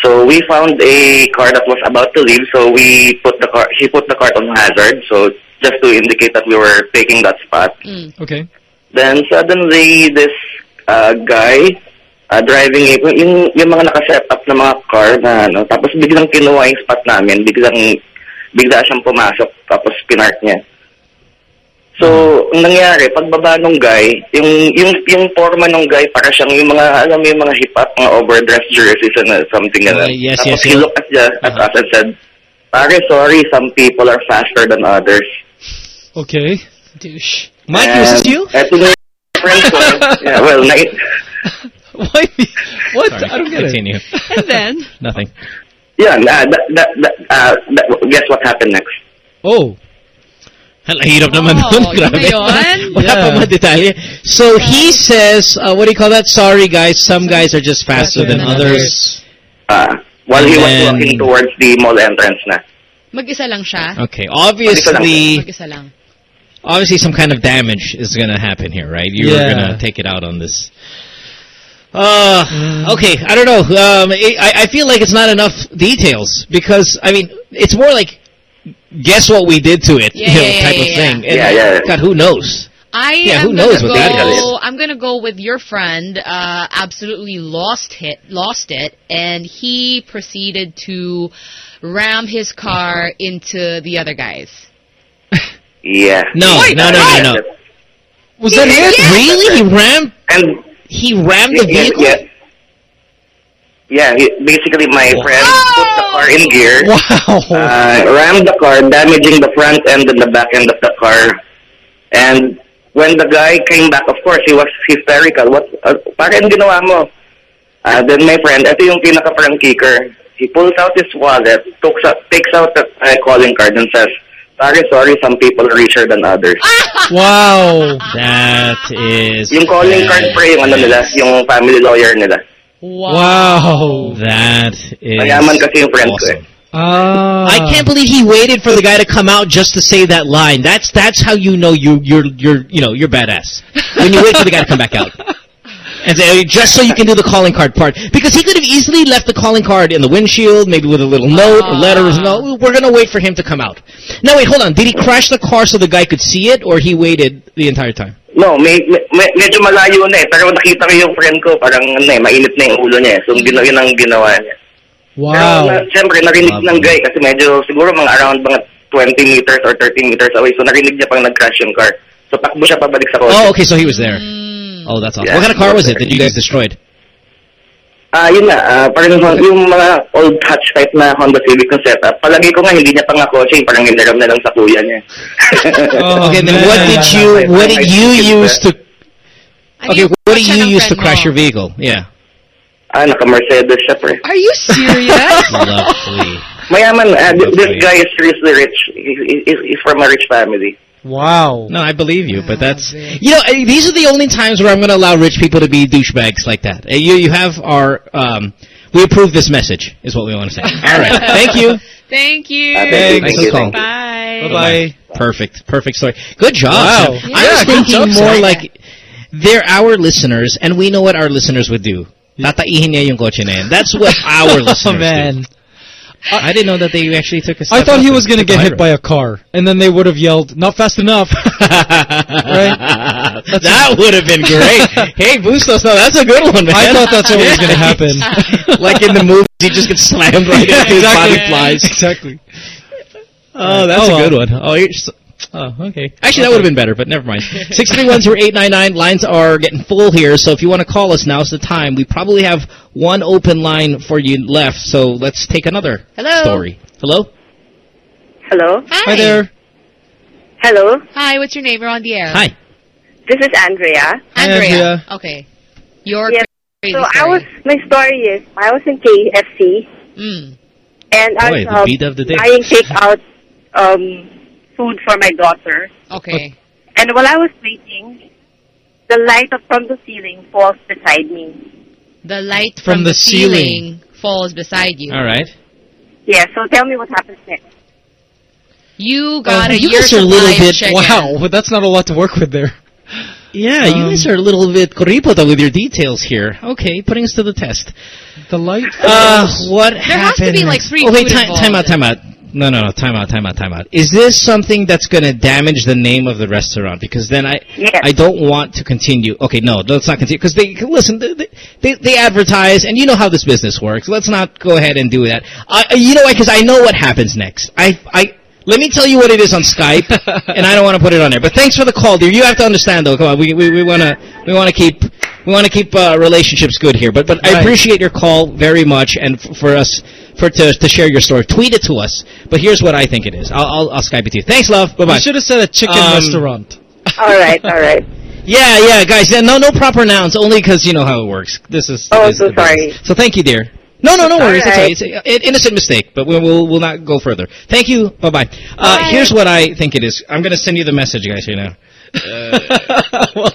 So we found a car that was about to leave, so we put the car, he put the car on hazard, so just to indicate that we were taking that spot. Okay. Then suddenly, this uh, guy uh, driving a, yung, yung mga nakaset up na mga car na ano, tapos biglang kinuha yung spot namin, biglang bigla siyang pumasok, tapos pinark niya. So, ang nangyari, pagbaba nung guy, yung, yung, yung forma nung guy, para siyang yung mga, alam mo yung mga hip-hop, mga overdressed jerseys and uh, something Oh, gano'n. yes, Tapos yes, he looked at, the, at us and said, Pare, sorry, some people are faster than others. Okay. Douche. Mike, was this you? Eto na yung friend ko. <laughs> yeah, well, na, <laughs> Why? What? Sorry. I don't get Continue. And then? <laughs> Nothing. yeah, uh, that, that, that, uh, that, guess what happened next? Oh. Hala, hirap naman Oh, nun. yun Grabe. na yun? <laughs> Wala Yeah. pa mga detalye. So he says, uh, what do you call that? Sorry guys, some guys are just faster than others. Uh, while he was then- walking towards the mall entrance na. Mag-isa lang siya? Okay, obviously, Mag-isa lang. obviously some kind of damage is going to happen here, right? You're Yeah. going to take it out on this. Uh, okay, I don't know. Um, I, I feel like it's not enough details because, I mean, it's more like guess what we did to it, Yeah, you know, yeah, type yeah, of yeah. thing. And Yeah, yeah. God, who knows? I Yeah, am who knows gonna what that go, is? I'm gonna go with your friend. Uh, absolutely lost it, lost it, and he proceeded to ram his car into the other guys. Yeah. No, Wait, no, no, no, no. Was that it? Really? He rammed. And he rammed the vehicle. Yeah. Yeah, he, basically my friend put the car in gear, <laughs> Wow. uh, rammed the car, damaging the front end and the back end of the car. And when the guy came back, of course, he was hysterical. What, uh, parang ginawa mo? Uh, then my friend, ito yung pinaka-prank kicker. He pulls out his wallet, takes out, takes out the uh, calling card and says, sorry, sorry, some people are richer than others. <laughs> Wow. That is. yung calling card pre, yung ano nila, yung family lawyer nila. Wow. That is. Mayaman kasi yung friend ko eh. Ah. I can't believe he waited for the guy to come out just to say that line. That's that's how you know you you're you're you know you're badass when you wait for the guy to come back out. <laughs> And say, just so you can do the calling card part. Because he could have easily left the calling card in the windshield, maybe with a little note, a letter. No, we're going to wait for him to come out. No, wait, hold on. Did he crash the car so the guy could see it, or he waited the entire time? No, may, may, medyo malayo na eh. Pero nakita ko yung friend ko, parang ano eh, mainit na yung ulo niya. eh. So, gina, yun ang ginawa niya. Wow. Pero, na, siyempre, narinig ng guy kasi medyo, siguro mga around mga 20 meters or 30 meters away. So, narinig niya pang nag-crash yung car. So, takbo siya pabalik sa kotse. Oh, okay, so he was there. Oh, that's awesome. Yeah, what kind of car was was it that you guys destroyed? Ah, yun na. ah, parang yung, yung mga old hatch type na Honda Civic na setup. Palagi ko nga, hindi niya pa nga kotse. Parang hiniram na lang sa kuya niya. <laughs> okay, then what did <laughs> you what did you use to? Okay, what did you use to crash your vehicle? Yeah. Ah, naka-Mercedes siya, pre. Are you serious? <laughs> Lovely. Mayaman, th- this guy is seriously rich. He- he- He's from a rich family. Wow. No, I believe you, but that's you know eh, these are the only times where I'm going to allow rich people to be douchebags like that. Eh, You you have our um, we approve this message is what we want to say. <laughs> All right, thank you. Thank you. Uh, thank you. Thanks for the. Bye. Bye-bye. Perfect, perfect story. Good job. Wow. Yeah, I was good thinking more Sam. like they're our listeners, and we know what our listeners would do. Tataihin niya yung kotse na yan. That's what our <laughs> listeners Oh, man. do. I didn't know that they actually took a I thought he was going to get hit by a car, and then they would have yelled, "Not fast enough!" <laughs> right? <laughs> that would have been great. hey, Bustos, no, that's a good one, man. I thought that's what was going <laughs> to happen. like in the movies, he just gets slammed right Yeah, into his exactly. body flies. Exactly. Oh, that's Oh, a good one. Oh, oh, okay. Actually, that would have been better, but never mind. Six three one zero eight nine nine. Lines are getting full here, so if you want to call us, now's the time. We probably have one open line for you left, so let's take another Hello. story. Hello. Hello. Hi. Hi there. Hello. Hi, what's your name? You're on the air. Hi. This is Andrea. Andrea. Andrea. Okay. Your Yes. crazy So I was my story is I was in KFC Mm. and I Boy, was the um, beat of the day. buying takeout um, food for my daughter. Okay. And while I was waiting, the light from the ceiling falls beside me. The light From from, the the, ceiling. falls beside you. All right. Yeah. So tell me what happens next. You got Oh, a you year guys are a little of bit. chicken. Wow, but <laughs> that's not a lot to work with there. Yeah, you Um, guys are a little bit corripota with your details here. Okay, putting us to the test. The light. Uh, what There has to be, like, next? free Oh, wait, time, time out, time out. No, no, no, time out, time out, time out. Is this something that's going to damage the name of the restaurant? Because then I, Yes. I don't want to continue. Okay, no, let's not continue. Because they, listen, they, they, they advertise, and you know how this business works. Let's not go ahead and do that. I, you know why? Because I know what happens next. I, I, let me tell you what it is on Skype, <laughs> and I don't want to put it on there. But thanks for the call, dear. You have to understand, though. Come on, we we, we want to we want to keep we want to keep uh, relationships good here. But but I appreciate your call very much, and f- for us for to to share your story, tweet it to us. But here's what I think it is. I'll I'll, I'll Skype it to you. Thanks, love. Bye You bye. should have said a chicken Um, restaurant. <laughs> All right. All right. Yeah, yeah, guys. Yeah, no no proper nouns, only because you know how it works. This is. Oh, this is so the business. sorry. So thank you, dear. No, no, no All worries. It's, right. okay. it's an innocent mistake, but we'll, we'll we'll not go further. Thank you. Bye bye. Uh, here's what I think it is. I'm going to send you the message, guys, right now. <laughs> well,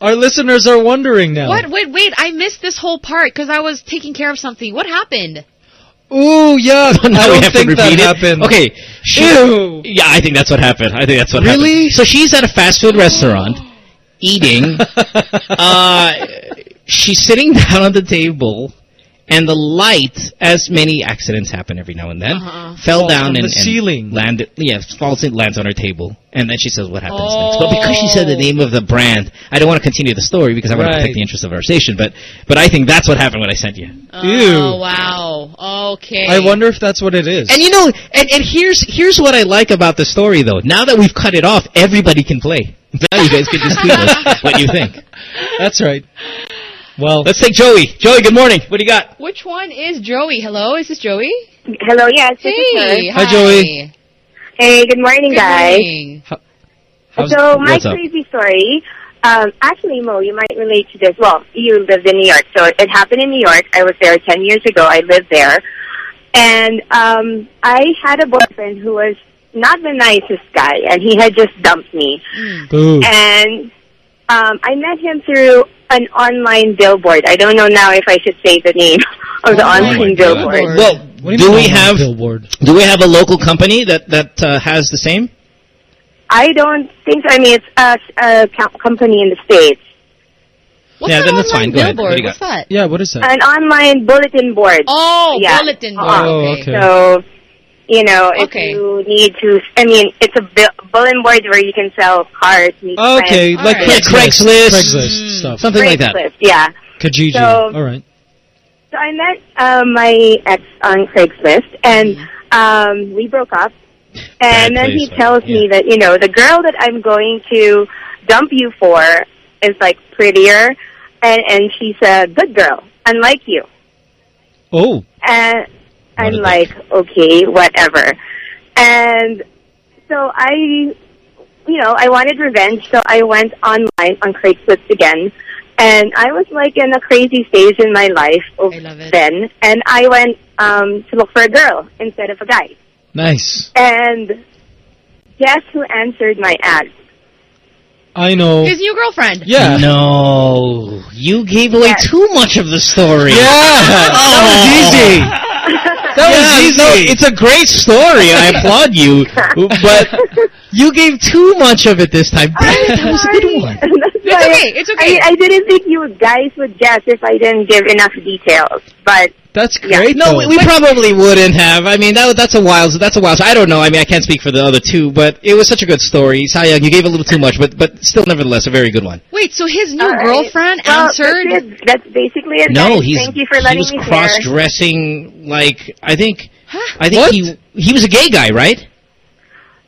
our listeners are wondering now. What? Wait, wait. I missed this whole part because I was taking care of something. What happened? Ooh, yeah. <laughs> Now <laughs> I don't have to think that it? happened. Okay. She, Ew. Yeah, I think that's what happened. I think that's what Really? happened. So she's at a fast food restaurant <gasps> eating. uh, she's sitting <laughs> down on the table, and the light, as many accidents happen every now and then, Uh-huh. fell Fall down from and, the and ceiling. landed. Yeah, falls in, lands on her table, and then she says, "What happens next?" But because she said the Oh. name of the brand, I don't want to continue the story because I want to protect the interest of our station. But but I think that's what happened when I sent you. Oh, wow. Okay. I wonder if that's what it is. And you know, and, and here's here's what I like about the story though. Now that we've cut it off, everybody can play. Now you guys can just tweet us what you think. <laughs> That's right. Well, let's take Joey. Joey, good morning. What do you got? Which one is Joey? Hello, is this Joey? Hello, yes. this is Hey, her. hi. Joey. Hey, good morning, Good guys. morning. How's- so my what's up? crazy story, um, actually, Mo, you might relate to this. Well, you lived in New York, so it happened in New York. I was there ten years ago. I lived there, and um, I had a boyfriend who was not the nicest guy, and he had just dumped me. Boo. And um, I met him through an online billboard. I don't know now if I should say the name <laughs> of the online billboard. Well, do do we have billboard? do we have a local company that that uh, has the same? I don't think. I mean, it's a, a company in the states. What's Yeah, then that's online fine. Go ahead. billboard? What do you What's got? that? Yeah, what is that? An online bulletin board. Oh, Yeah. bulletin board. Uh-huh. Oh, okay. okay. So, you know, if Okay. you need to, I mean, it's a bulletin board where you can sell cars. meet Okay, friends. like Alright. Yeah, Craigslist, Craigslist. Craigslist stuff. Something like that. Yeah. Kijiji. So- All right. So I met uh, my ex on Craigslist, and um, we broke up. And Bad then he place, tells yeah. me that you know the girl that I'm going to dump you for is like prettier, and and she's a good girl, unlike you. Oh, And I'm a dick. like, okay, whatever. And so I, you know, I wanted revenge, so I went online on Craigslist again. And I was like in a crazy stage in my life of I love it. then, and I went um, to look for a girl instead of a guy. nice. And guess who answered my ad? I know. His new girlfriend. Yeah. No, you gave away Yes. too much of the story. Yeah. That was easy. That was Yeah, easy. no, it's a great story. I <laughs> applaud you, but <laughs> you gave too much of it this time. Damn <laughs> it, that was a good one. That's It's okay, it's okay. I, I didn't think you guys would guess if I didn't give enough details, but That's Yeah. great. No, we, we probably wouldn't have. I mean, that that's a wild. That's a wild. I don't know. I mean, I can't speak for the other two, but it was such a good story. Sayang, you gave a little too much, but but still, nevertheless, a very good one. Wait, so his new All right. girlfriend Well, answered? That's, it. That's basically it. No, guys. he's Thank you for letting he letting was me cross share. dressing. Like I think, Huh? I think What? he he was a gay guy, right?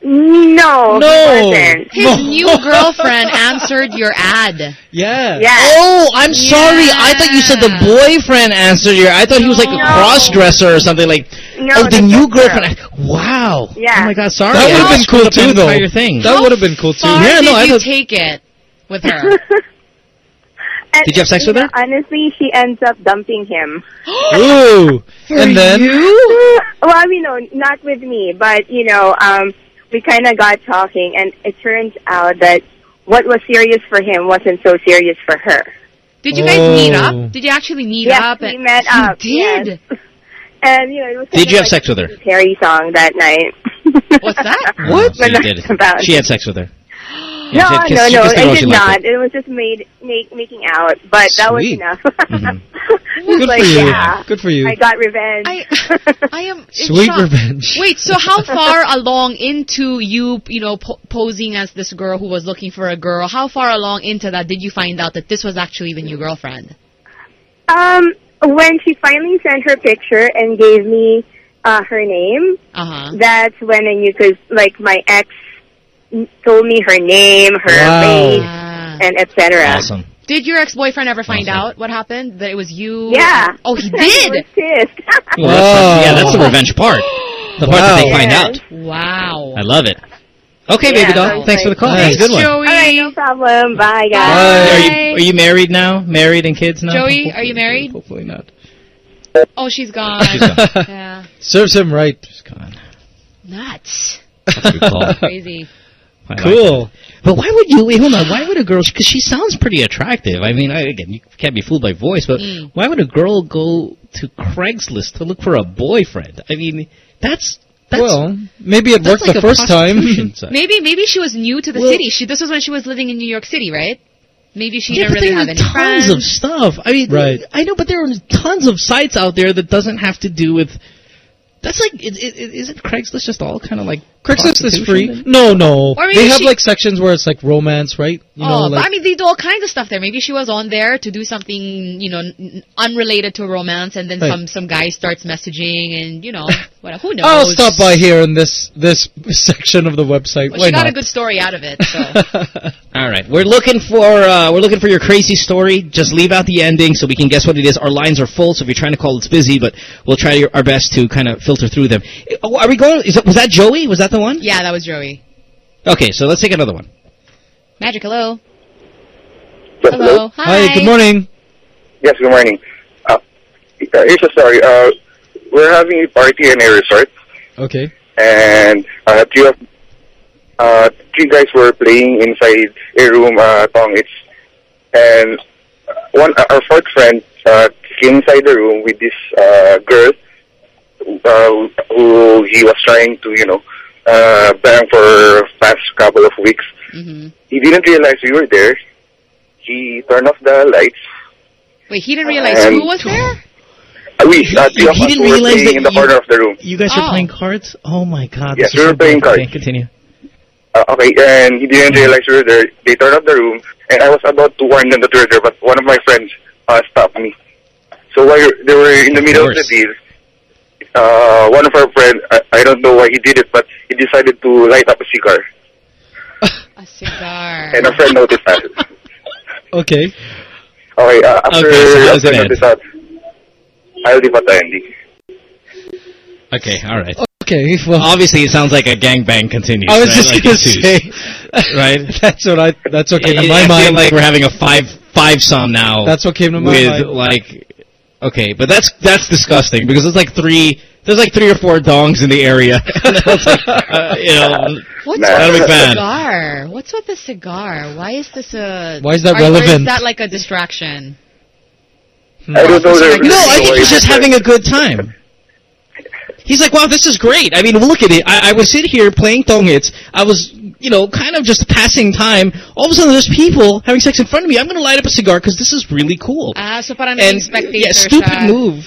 No, No. he wasn't. His new girlfriend answered your ad. yeah. Yeah. Oh, I'm sorry. I thought you said the boyfriend answered your. I thought he was like a No. cross dresser or something like. No, oh, the the new good girl. girlfriend. Wow. Yeah. Oh my God. Sorry. That would have been cool too, though. entire thing. That would have been cool too. Far Yeah, did no, I you thought- take it with her? <laughs> And, Did you have sex with know, her? Honestly, she ends up dumping him. <gasps> Ooh. and then <laughs> well, I mean, no, not with me, but you know, um, we kind of got talking, and it turns out that what was serious for him wasn't so serious for her. Did you guys meet Oh. up? Did you actually meet Yes, up? we and- met You up, did. yes. <laughs> And you know, it was. Did you have like sex with her? a Terry song that night. What's that? <laughs> What? So you that's did. about She had sex with her. No, Yeah, she had kissed- no, no, I did liked not. It was just made make, making out, but that was Sweet. enough. <laughs> Mhm. good Like, for you. yeah. Good for you. I got revenge. I, I am in <laughs> Sweet shock. revenge. Wait, so how <laughs> far along into you, you know, po- posing as this girl who was looking for a girl? How far along into that did you find out that this was actually the new girlfriend? um, when she finally sent her picture and gave me uh, her name, Uh huh. that's when I knew because like my ex told me her name, her Wow. face, and etc. Awesome. Did your ex-boyfriend ever find Awesome. out what happened? That it was you? Yeah. Oh, he <laughs> I did. was pissed. <laughs> Well, yeah, that's the revenge part. <gasps> The part that they find Yes. out. Wow. I love it. Okay, Yeah, baby doll. I was Thanks for the like- call. Nice. Good one. Joey. All right, no problem. Bye, guys. Bye. Are you are you married now? Married and kids now? Joey, are you married? Hopefully not. Oh, she's gone. Oh, she's gone. <laughs> Yeah. Serves him right. She's gone. Nuts. That's a good call. Crazy. I Cool. that. But why would you? Wait, hold on. Why would a girl? Because she sounds pretty attractive. I mean, I, again, you can't be fooled by voice, but Mm. why would a girl go to Craigslist to look for a boyfriend? I mean, that's that's well, maybe it worked like the first time. prostitution <laughs> site. Maybe maybe she was new to the Well- city. She this was when she was living in New York City, right? Maybe she Yeah, didn't but really there have are any tons friends. of stuff. I mean, Right. I know, but there are tons of sites out there that doesn't have to do with. That's like, is, is, isn't Craigslist just all kind of like Craigslist is free. and- No, no. Or maybe They have like sections where it's like romance, right? You know, oh, but like I mean, they do all kinds of stuff there. Maybe she was on there to do something, you know, unrelated to romance, and then Right. some some guy starts messaging, and you know, <laughs> what, who knows? I'll stop by here in this this <laughs> section of the website. Well, Why she got not? a good story out of it. So <laughs> All right, we're looking for uh, we're looking for your crazy story. Just leave out the ending so we can guess what it is. Our lines are full, so if you're trying to call, it's busy, but we'll try your, our best to kind of filter through them. Oh, are we going? Is that, was that Joey? Was that the one? yeah, that was Joey. Okay, so let's take another one. Magic, hello. Yes, Hello. Hi. Hi, good morning. Yes, good morning. Uh, uh, here's a story. Uh, we're having a party in a resort, Okay. and uh, three of uh, three guys were playing inside a room, uh, tong it's, and one uh, our fourth friend uh, came inside the room with this uh, girl uh, who he was trying to, you know, uh, bang for past couple of weeks. hmm He didn't realize we were there. He turned off the lights. Wait, he didn't realize And- who was there? Uh, we, uh, three of he us didn't were realize playing that in the you- corner of the room. You guys are Oh. playing cards? Oh my god. Yes, this we were so playing bad. Okay, cards. continue. Uh, okay, and he didn't realize we were there. They turned off the room, and I was about to warn them that we were there, but one of my friends uh, stopped me. So while they were in the middle of the course. deal, uh, one of our friends, I, I don't know why he did it, but he decided to light up a cigar, <laughs> A cigar. and a friend noticed that. <laughs> Okay. Okay, uh, after, Okay, so after noticed that, I'll leave at the ending. Okay, all right. Okay. Well, Obviously, it sounds like a gangbang continues. I was right? just Like gonna say. right? <laughs> That's what I. That's what came to my I feel mind. like we're having a five five song now. That's what came to my with mind. like, okay, but that's that's disgusting because it's like three. There's like three or four dongs in the area. <laughs> Like, uh, you know, What's Nah. with That'll be the bad. cigar? What's with the cigar? Why is this a? Why is that are- Or is that like a distraction? I don't know. the- no, I think he's just having a good time. He's like, wow, this is great. I mean, look at it. I, I was sitting here playing tong-its. I was, you know, kind of just passing time. All of a sudden, there's people having sex in front of me. I'm going to light up a cigar because this is really cool. Ah, so parang and naging spectator yeah, stupid siya. move.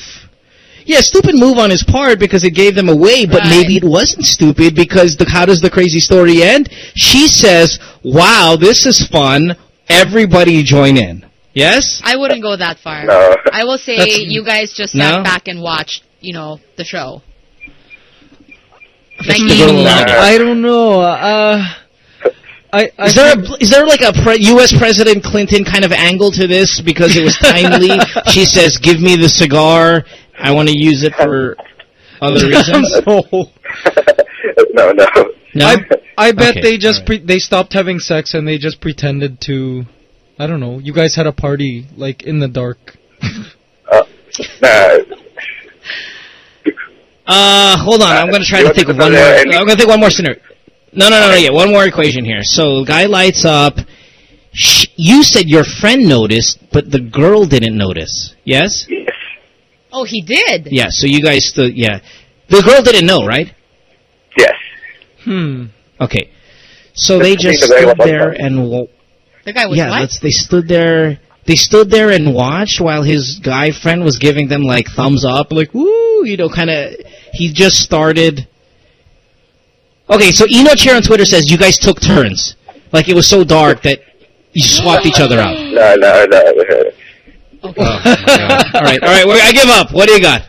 Yeah, stupid move on his part because it gave them away, but Right. maybe it wasn't stupid because the, how does the crazy story end? She says, "Wow, this is fun. Everybody join in." Yes. I wouldn't go that far. No. I will say That's- you guys just No? sat back and watched, you know, the show. That's Like you- I don't know. Uh, I, I Is there a, is there like a pre- U.S. President Clinton kind of angle to this because it was timely? <laughs> she says, "Give me the cigar. I want to use it for other <laughs> reasons." no. <laughs> no, no. No. I I bet Okay, they just all pre- they stopped having sex and they just pretended to. I don't know. You guys had a party like in the dark. Uh, nah, Uh, hold on. I'm going to try to think of one more. I'm going to think one more scenario. No, no, no, no. Yeah, one more equation here. So, guy lights up. Sh- you said your friend noticed, but the girl didn't notice. Yes. yes. Oh, he did. Yeah. So you guys stood. Yeah. The girl didn't know, right? Yes. Hmm. Okay. So they just stood there outside. and. Wo- The guy was yeah, what? that's, they stood there. They stood there and watched while his guy friend was giving them like thumbs up, like woo, you know, kind of. He just started. Okay, so Eno Chair on Twitter says you guys took turns, like it was so dark that you swapped each other out. Nah, nah, nah. Oh, all right, all right, well, I give up. What do you got?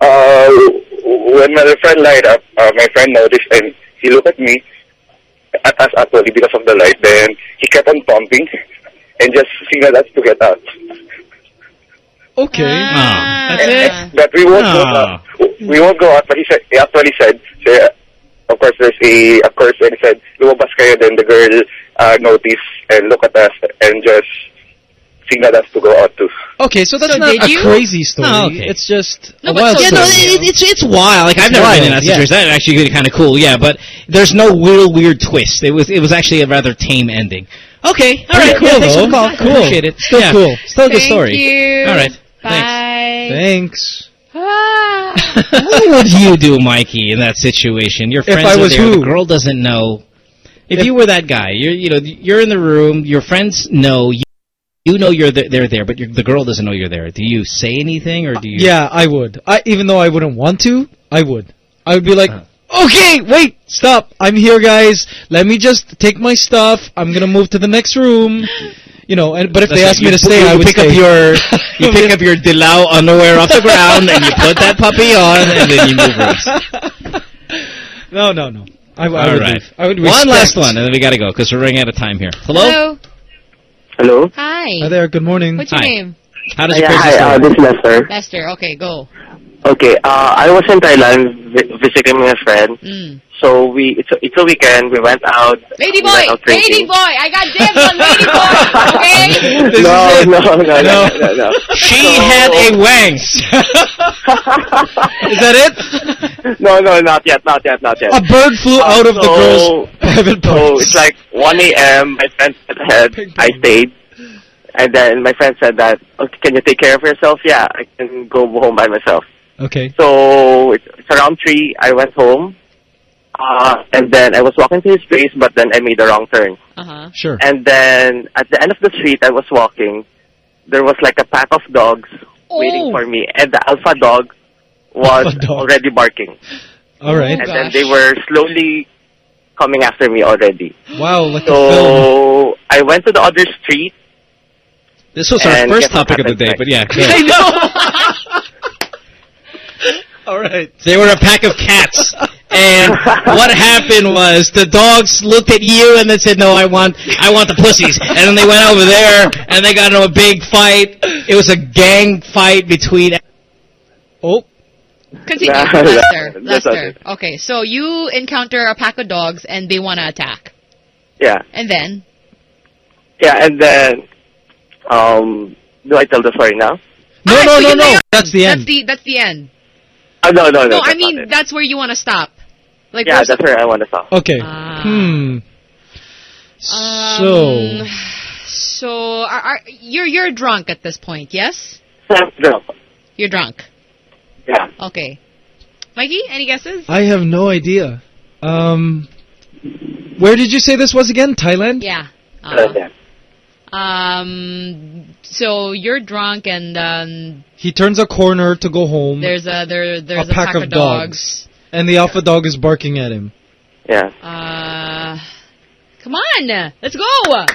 Uh, when my friend light up, uh, my friend noticed and he looked at me, at us actually because of the light. Then he kept on pumping and just signaled us to get out. Okay. Ah. that's it. That we won't go Ah. out. We won't go out. But he said, he actually said, say, of course, there's a, of course, and he said, lumabas kayo. Then the girl uh, noticed and looked at us and just signaled us to go out too. Okay, so that's So not a you? crazy story. Oh, okay. It's just No, a but wild so- Yeah, no, story. it, it's it's wild. Like I've never Wild, been in that yeah. situation. That's actually kind of cool. Yeah, but there's no real weird twist. It was it was actually a rather tame ending. Okay, all right, cool, yeah, thanks for the call. Cool. Appreciate it. Still Yeah. cool. Still a good Thank story. you. All right. Bye. Thanks. Ah. <laughs> what would you do, Mikey, in that situation? Your If friends I are was there. who? The girl doesn't know. If you were that guy, you're you know you're in the room, your friends know you, you know you're th- they're there, but you the girl doesn't know you're there. Do you say anything or do you? Yeah, I would. I even though I wouldn't want to, I would. I would be like, Uh-huh. okay, wait, stop. I'm here, guys. Let me just take my stuff. I'm gonna move to the next room. You know, and but if they That's ask it. me to stay, I would pick stay. up your you pick up your <laughs> Dilau underwear off the ground and you put that puppy on and then you move rooms. No, no, no. I, I All would right. leave. I would one last one, and then we got to go because we're running out of time here. Hello. Hello? Hi. Hi there. Good morning. What's your Hi. name? How does yeah, your hi, crazy uh, story? this is Lester. Lester. Okay, go. Okay, uh, I was in Thailand vi- visiting my friend. Mm. So we it's a, it's a weekend. We went out. Lady boy, went out lady boy. I got dibs on lady boy. Okay. <laughs> No, no, no, no, No. no, no, no. She So- had a wang. <laughs> Is that it? <laughs> No, no, not yet, not yet, not yet. A bird flew Uh, out of the girl's private So it's like 1 a.m. My friend went ahead. I stayed. And then my friend said that, okay, can you take care of yourself? Yeah, I can go home by myself. Okay. So it's, it's around 3. I went home. Uh, and then I was walking to his place, but then I made the wrong turn. Uh huh. Sure. And then at the end of the street I was walking, there was like a pack of dogs waiting Oh. for me. And the alpha dog was Alpha dog. already barking. All right. and Oh, then they were slowly coming after me already. Wow, like a film. So I went to the other street. This was our first topic of the day, next? but yeah. <laughs> I know. <laughs> All right. They were a pack of cats. And what happened was the dogs looked at you and they said, "No, I want, I want the pussies." And then they went over there and they got into a big fight. It was a gang fight between. Oh, Continue, <laughs> Nah, Lester. that's Lester. okay. Okay, so you encounter a pack of dogs and they want to attack, Yeah, and then yeah, and then um, do I tell the story now? no, Ah, no, so no, no. That's the end. that's the that's the end. Oh no, no, no. No, I mean that's where you want to stop. Like yeah, that's where I want to stop. Okay. Ah. Hmm. So, Um, so are, are, you're you're drunk at this point, yes? No. You're drunk. Yeah. Okay. Mikey, any guesses? I have no idea. Um, where did you say this was again? Thailand? Yeah. Uh, Uh, yeah. Um. So you're drunk, and um, He turns a corner to go home, there's a there there's A pack of dogs. and the alpha dog is barking at him. Yeah. Uh, come on, let's go.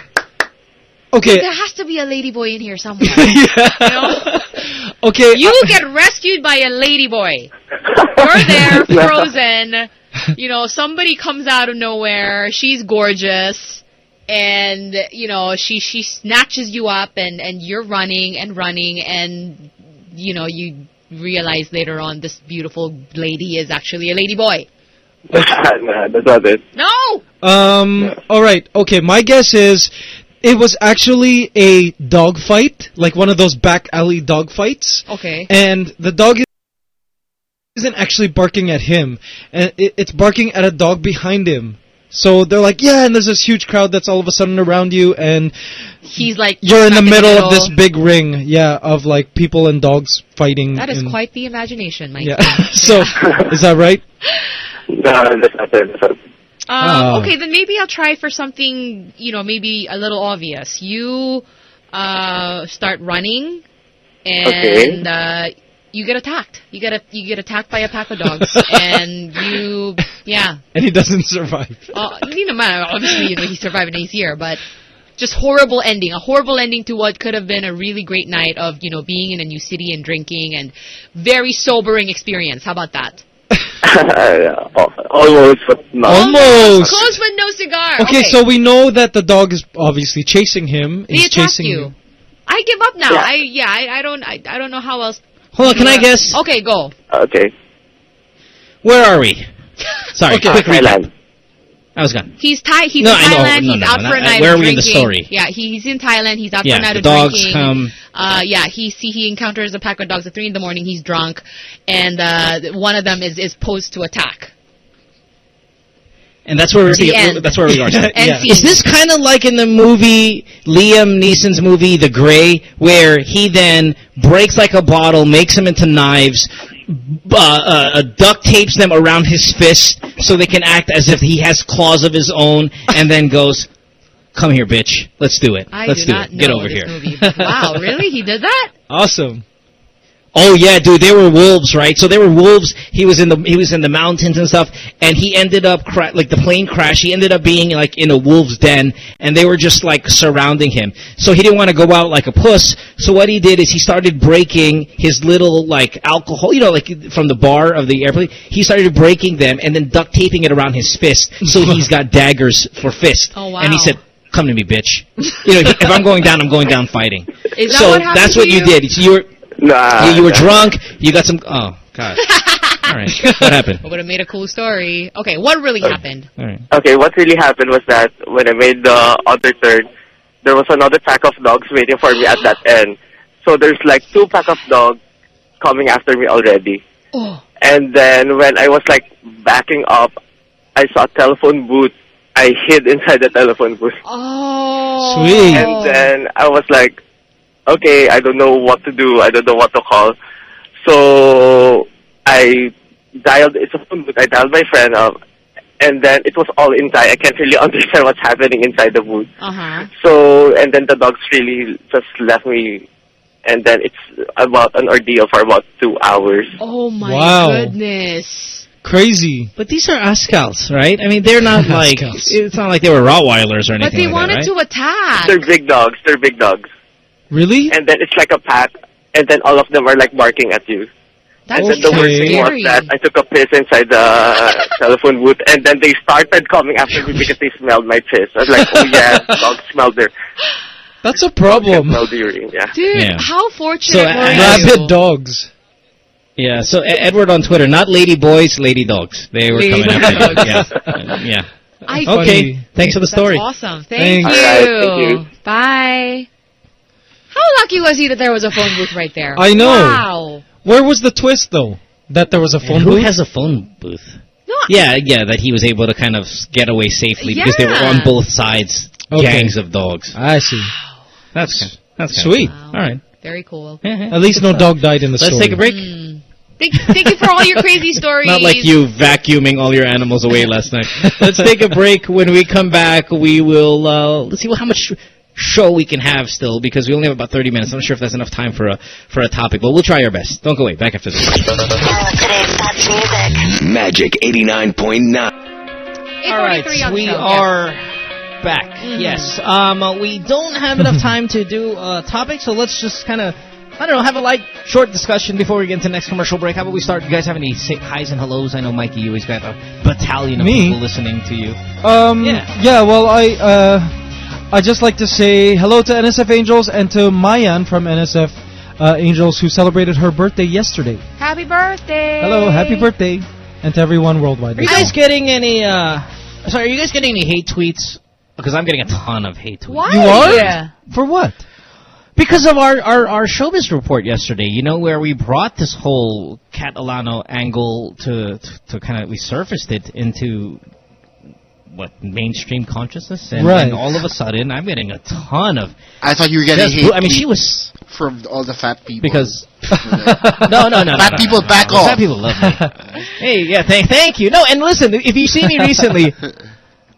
Okay. There has to be a lady boy in here somewhere. <laughs> yeah. Okay. You uh, get rescued by a lady boy. <laughs> You're there, frozen. You know, somebody comes out of nowhere. She's gorgeous, and you know she she snatches you up, and and you're running and running, and you know you realize later on this beautiful lady is actually a lady boy. <laughs> nah, that's not it. No. Um. All right. Okay. My guess is it was actually a dog fight, like one of those back alley dog fights, Okay. and the dog isn't actually barking at him, and it, it's barking at a dog behind him. So they're like, yeah, and there's this huge crowd that's all of a sudden around you, and He's like you're in the smack middle of this big ring, yeah, of like people and dogs fighting. That is quite the imagination, Mike. Yeah. <laughs> so is that right? <laughs> No, that's not it. That's not it. Um, Oh. Okay, then maybe I'll try for something, you know, maybe a little obvious. You uh, start running, and uh, you get attacked. You get a, you get attacked by a pack of dogs, <laughs> and you, yeah. And he doesn't survive. Uh, you know, man, obviously, you know, he survived and he's here, but just horrible ending. A horrible ending to what could have been a really great night of, you know, being in a new city and drinking and very sobering experience. How about that? <laughs> almost, but not. Almost. Close with no cigar. Okay, so we know that the dog is obviously chasing him. They He's attack chasing you. you. I give up now. Yeah. I yeah, I, I don't I, I don't know how else. Hold on, can I guess? Okay, go. Okay. Where are we? Sorry, Okay. quick recap. Thailand. I was gone. He's Thai. He's No, in Thailand. No, he's no, out no, for a no. night Where of are we in the drinking. story? Yeah, he's in Thailand. He's out Yeah, for a night the of dogs drinking. come. Uh, yeah, he see he encounters a pack of dogs at three in the morning. He's drunk, and uh, one of them is is posed to attack. And that's where The we end. that's where we are. <laughs> Yeah. Is this kind of like in the movie Liam Neeson's movie The Grey, where he then breaks like a bottle, makes them into knives, uh, uh, duct tapes them around his fist so they can act as if he has claws of his own, and then goes, "Come here, bitch. Let's do it. I Let's do do not it. Get over this here." movie. Wow, really? He did that? <laughs> Awesome. Oh yeah, dude, they were wolves, right? So they were wolves. He was in the he was in the mountains and stuff, and he ended up cra- like the plane crash. He ended up being like in a wolf's den, and they were just like surrounding him. So he didn't want to go out like a puss. So what he did is he started breaking his little like alcohol, you know, like from the bar of the airplane. He started breaking them and then duct taping it around his fist, so <laughs> he's got daggers for fist. Oh, wow. And he said. Come to me, bitch. You know, if I'm going down, I'm going down fighting. Is that so what that's to what you you? did. You were Nah, you, you were nah. drunk. You got some. Oh God. <laughs> All right. What happened? I would have made a cool story. Okay, what really happened? All right. Okay, what really happened was that when I made the other turn, there was another pack of dogs waiting for me at that <gasps> end. So there's like two pack of dogs coming after me already. Oh. And then when I was like backing up, I saw a telephone booth. I hid <laughs> inside the telephone booth. Oh. Sweet. And then I was like, okay, I don't know what to do. I don't know what to call. So I dialed, it's a phone booth. I dialed my friend up. And then it was all inside. I can't really <laughs> understand what's happening inside the booth. Uh-huh. So, and then the dogs really just left me. And then it's about an ordeal for about two hours. Oh my Wow. goodness. Crazy. But these are Askals, right? I mean, they're <laughs> not like it's not like they were Rottweilers or anything. But they like wanted that, right? to attack. They're big dogs. They're big dogs. Really? And then it's like a pack. And then all of them are like barking at you. That's and then the worst thing was that I took a piss inside the <laughs> telephone booth, and then they started coming after me because they smelled my piss. I was like, oh yeah, <laughs> dogs smell their That's a problem. smell the urine. Yeah. Dude, Yeah. how fortunate So, were I- you? Rabid dogs. Yeah. So E- Edward on Twitter, not lady boys, lady dogs. They were Lady coming after you. dogs. Yeah. yeah. <laughs> I, Okay. Funny. Thanks for the story. That's awesome. Thank Thanks. you. All right, thank you. Bye. How lucky was he that there was a phone booth right there? I know. Wow. Where was the twist, though? That there was a phone And who booth? has a phone booth? No, Yeah, yeah, that he was able to kind of get away safely because they were on both sides, Okay. gangs of dogs. I see. That's kind- that's kinda Sweet. cool. All right. very cool. Yeah, yeah. At least no Good dog died in the Let's story. take a break. Mm. Thank, thank you for all your crazy <laughs> stories. Not like you vacuuming all your animals away last night. <laughs> Let's take a break. When we come back, we will uh, let's see how much show we can have still because we only have about 30 minutes. I'm not sure if that's enough time for a for a topic, but we'll try our best. Don't go away. Back after this. Today's music. Magic 89.9. All right, 8:43 on the we show. are back. Yes, um, uh, we don't have enough time to do a topic, so let's just kind of. I don't know, have a light, short discussion before we get into the next commercial break. How about we start? You guys have any say highs and hellos? I know, Mikey, you always got a battalion of Me? people listening to you. Um, Yeah. yeah. well, I uh, I just like to say hello to NSF Angels and to Mayan from NSF uh, Angels who celebrated her birthday yesterday. Happy birthday. Hello, happy birthday, and to everyone worldwide. Are you guys getting any, uh, sorry, are you guys getting any hate tweets? Because I'm getting a ton of hate tweets. Why? You are? Yeah. For what? Because of our, our, our showbiz report yesterday, you know, where we brought this whole Kat Alano angle to, to, to kind of, we surfaced it into, what, mainstream consciousness? And, Right. and all of a sudden, I'm getting a ton of... I thought you were getting just hate. boo- I mean, she was... from all the fat people. Because... <laughs> no, no, no, no. Fat no, people no, no, back no. off. Fat people love me. hey, yeah, thank, thank you. No, and listen, if you see me <laughs> recently...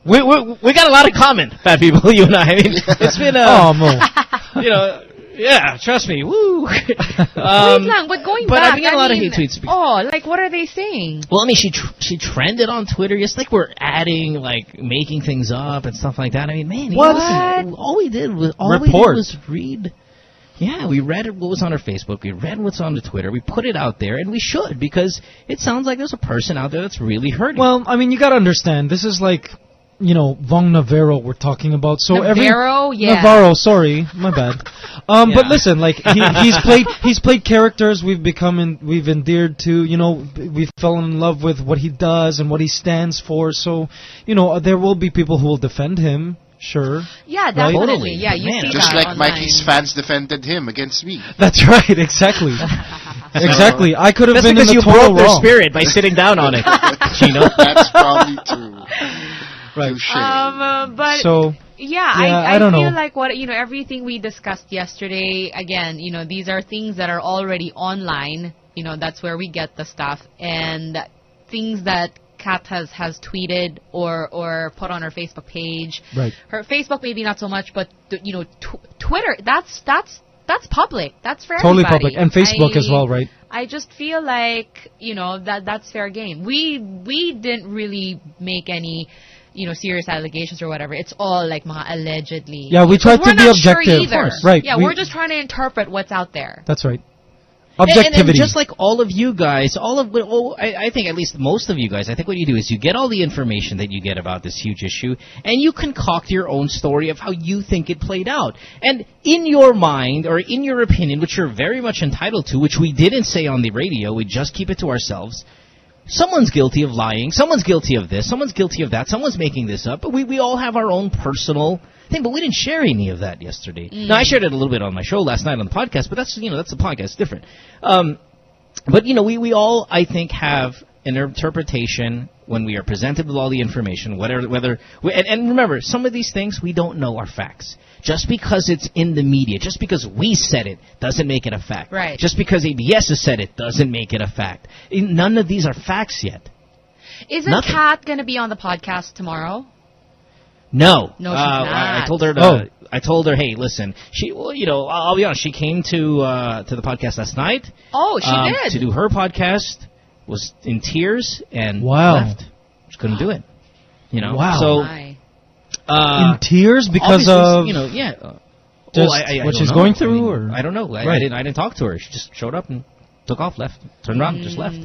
We, we we got a lot of common fat people, <laughs> you and I. I mean, it's been a, Oh, you know, yeah, trust me, woo. <laughs> um, Wait lang, but going but back, I've been getting I a lot of hate tweets. Oh, like what are they saying? Well, I mean, she tr- she trended on Twitter. Just like we're adding, like making things up and stuff like that. I mean, man, you What? listen, all we did was all Report. we did was read. Yeah, we read what was on her Facebook. We read what's on the Twitter. We put it out there, and we should because it sounds like there's a person out there that's really hurting. Well, I mean, you got to understand. This is like, you know, Vhong Navarro we're talking about. So every Navarro? Yeah. Navarro, sorry, my bad. <laughs> Um, but listen, like he, he's <laughs> played he's played characters we've become in, we've endeared to. You know, we've fallen in love with what he does and what he stands for. So, you know, there will be people who will defend him. Sure. Yeah, Right? definitely. Totally. Yeah, you Man. see Just that like online. Mikey's fans defended him against me. <laughs> That's right. Exactly. exactly. I could have that's been in because the you total broke their spirit by sitting down on it, Gino. That's probably true. Right. Touche. Um, uh, but So yeah, Yeah, I, I don't feel know. like what you know, everything we discussed yesterday. Again, you know, these are things that are already online. You know, that's where we get the stuff and things that Kat has has tweeted or or put on her Facebook page. Right. Her Facebook maybe not so much, but th- you know, tw- Twitter. That's that's that's public. That's for Totally everybody. public. And Facebook I- as well, right? I just feel like you know that that's fair game. We we didn't really make any you know serious allegations or whatever. It's all like mga allegedly. Yeah, we tried Because to we're be not sure objective. Of course. Right, Yeah, we- we, are just trying to interpret what's out there. That's right. And- and- Objectivity. And, just like all of you guys, all of oh, I, I think at least most of you guys, I think what you do is you get all the information that you get about this huge issue, and you concoct your own story of how you think it played out. And in your mind or in your opinion, which you're very much entitled to, which we didn't say on the radio, we just keep it to ourselves. Someone's guilty of lying. Someone's guilty of this. Someone's guilty of that. Someone's making this up. But we, we all have our own personal thing. But we didn't share any of that yesterday. Mm. Now I shared it a little bit on my show last night on the podcast. But that's you know that's the podcast. It's different. Um, but you know, we, we all I think have an interpretation when we are presented with all the information, whether whether and, and remember, some of these things we don't know are facts. Just because it's in the media, just because we said it, doesn't make it a fact. Right. Just because ABS has said it doesn't make it a fact. None of these are facts yet. Isn't Nothing. Kat going to be on the podcast tomorrow? No, No, she's uh, I, I told her to. Oh. I told her, hey, listen. She, well, you know, I'll, I'll be honest. She came to uh, to the podcast last night. Oh, she um, did. to do her podcast. Was in tears and Wow. left. Just couldn't do it. You know. Wow. So uh, In tears because of you know, yeah. uh, just well, I, I, I what don't she's know. going I through, mean, or I don't know. I, I didn't. I didn't talk to her. She just showed up and took off, left, turned around, just left.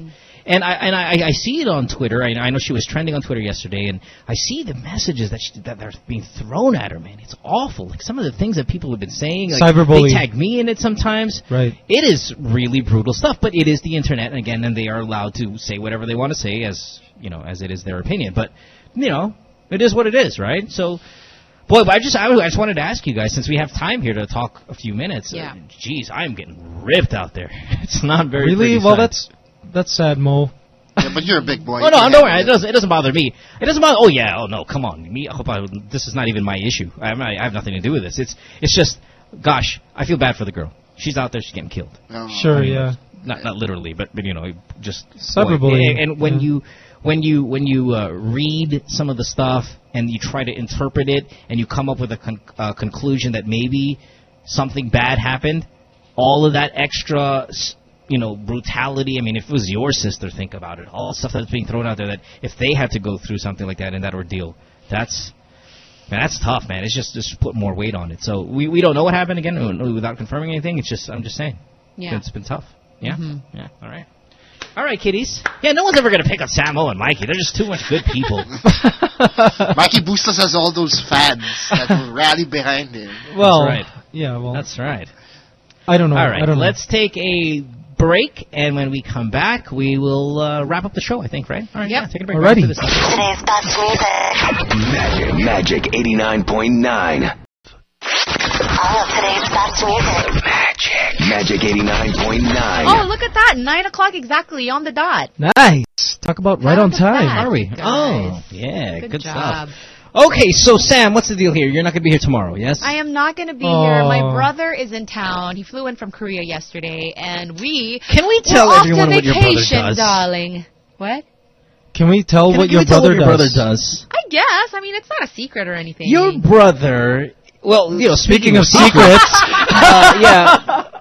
And I and I, I see it on Twitter. I, I know she was trending on Twitter yesterday, and I see the messages that she, that are being thrown at her. Man, it's awful. Like some of the things that people have been saying. Like, Cyberbullying. They tag me in it sometimes. Right. It is really brutal stuff, but it is the internet and again, and they are allowed to say whatever they want to say as you know, as it is their opinion. But you know, it is what it is, right? So. Boy, but I just I, I just wanted to ask you guys since we have time here to talk a few minutes. uh, Yeah. geez, I am getting ripped out there. <laughs> It's not very really well. sight. That's that's sad, Mo. Yeah, but you're a big boy. <laughs> Oh no, You don't can. It doesn't. It doesn't bother me. It doesn't bother. Oh yeah. Oh no. Come on. Me. I hope I, this is not even my issue. I'm not, I have nothing to do with this. It's. It's just. Gosh, I feel bad for the girl. She's out there. She's getting killed. Oh. Sure, yeah. Not not literally, but but you know, just Cyberbullying, And, and when yeah. you when you when you uh, read some of the stuff and you try to interpret it and you come up with a con- uh, conclusion that maybe something bad happened, all of that extra. S- You know, brutality. I mean, if it was your sister, think about it. All the stuff that's being thrown out there that if they had to go through something like that in that ordeal, that's Man, that's tough, man. It's just just put more weight on it. So we we don't know what happened again without confirming anything. It's just I'm just saying. Yeah. It's been tough. Yeah. Mhm. Yeah. All right. All right, kiddies. Yeah, no one's ever gonna pick up Samo and Mikey. They're just too much good people. <laughs> Mikey Bustos has all those fans that will <laughs> rally behind him. Well, right. yeah. Well, That's right. I don't know. All right. I don't know. Let's take a break, and when we come back, we will uh, wrap up the show. I think, right? All right. Yep. Yeah, take a break. Alrighty. This. Today's best music. Magic, Magic 89.9. All of today's best music. Magic, Magic 89.9. Oh, look at that. Nine o'clock exactly on the dot. Nice. Talk about right on time. that, Are we? guys. Oh, yeah. Good Good, job. stuff. Okay, so Sam, what's the deal here? You're not gonna be here tomorrow, yes? I am not going to be here. My Oh. brother is in town. He flew in from Korea yesterday, and we Can we tell off everyone to what your brother vacation, does? darling. What? Can we tell Can, what can your we tell brother what your does? brother does? I guess. I mean, it's not a secret or anything. Your brother. Well, you know, speaking, Speaking of secrets, <laughs> uh, yeah. <laughs>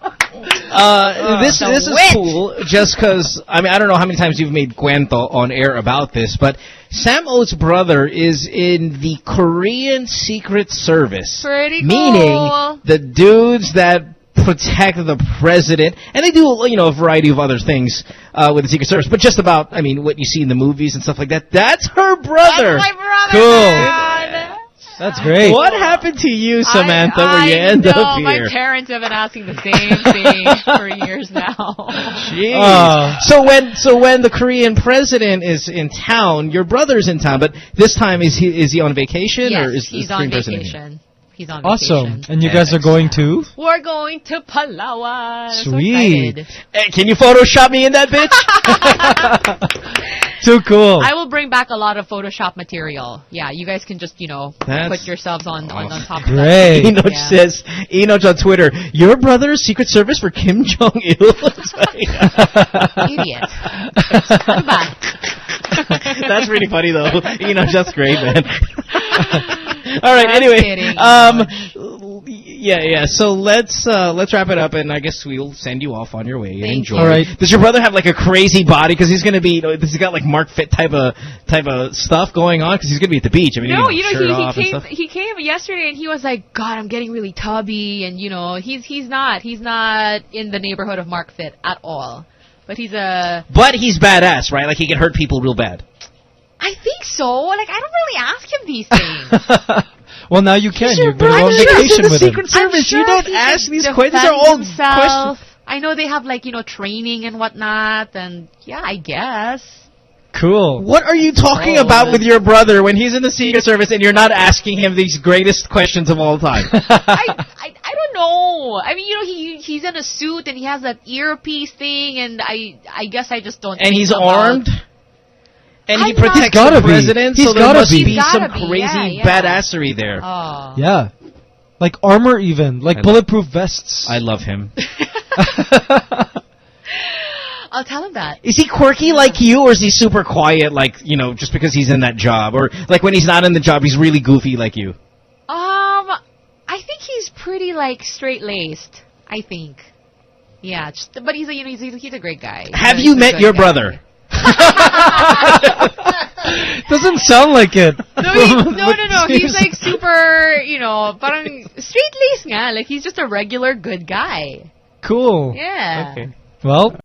Uh, this the this is cool. Just because I mean I don't know how many times you've made cuento on air about this, but Sam Oh's brother is in the Korean Secret Service, Pretty cool. meaning the dudes that protect the president, and they do you know a variety of other things uh, with the Secret Service, but just about I mean what you see in the movies and stuff like that. That's her brother. That's my brother. Cool. Man. that's great. What happened to you, Samantha, I, where you I end know, up My parents have been asking the same thing for years now. Jeez. Uh, so when so when the Korean president is in town, your brother's in town, but this time is he is he on vacation yes, or is he's the on Korean president here? Vacation. He's on awesome. vacation. And you guys are going to? We're going to Palawan. I'm so Sweet. Hey, can you Photoshop me in that bitch? <laughs> Too cool. I will bring back a lot of Photoshop material. Yeah, you guys can just you know That's put yourselves on on, on top of Great. that. <laughs> Enoch Yeah. says, Enoch on Twitter, your brother's Secret Service for Kim Jong Il. <laughs> Idiot. that's pretty funny though. Enoch, that's great, man. <laughs> All right. Just anyway, kidding, um, yeah, yeah. So let's uh, let's wrap it up, and I guess we'll send you off on your way. Thank Enjoy. you. All right. Does your brother have like a crazy body? Because he's gonna be, you know, he's got like Mark Fit type of type of stuff going on. Because he's gonna be at the beach. I mean, No, he you know he, he came he came yesterday and he was like, God, I'm getting really tubby, and you know he's he's not he's not in the neighborhood of Mark Fit at all, but he's a But he's badass, right? Like he can hurt people real bad. I think so. Like I don't really ask him these things. <laughs> Well, now you can. You go I'm on vacation he's in the with Secret him. Service. I'm sure You don't ask these questions. These are defend all himself. I know they have like you know training and whatnot, and yeah, I guess. Cool. What are you talking Oh, about with your brother when he's in the Secret Service and you're not asking him these greatest questions of all time? <laughs> I, I I don't know. I mean, you know, he he's in a suit and he has that earpiece thing, and I I guess I just don't. and think he's about- armed? And he I'm not- protects Gotta the be. president, He's so there gotta must be. be, some be, crazy yeah, yeah. badassery there. Oh. Yeah. Like armor even. Like I love- bulletproof vests. I love him. <laughs> I'll tell him that. Is he quirky like you, or is he super quiet, like, you know, just because he's in that job? Or, like, when he's not in the job, he's really goofy like you? Um, I think he's pretty like straight laced. I think. Yeah, just, but he's a you know he's, a- he's a great guy. Have He's you met your guy. brother? <laughs> Doesn't sound like it. No, he, no, <laughs> no, no. He's like super, you know, parang straight laced nga. Like he's just a regular good guy. Cool. Yeah. Okay. Well,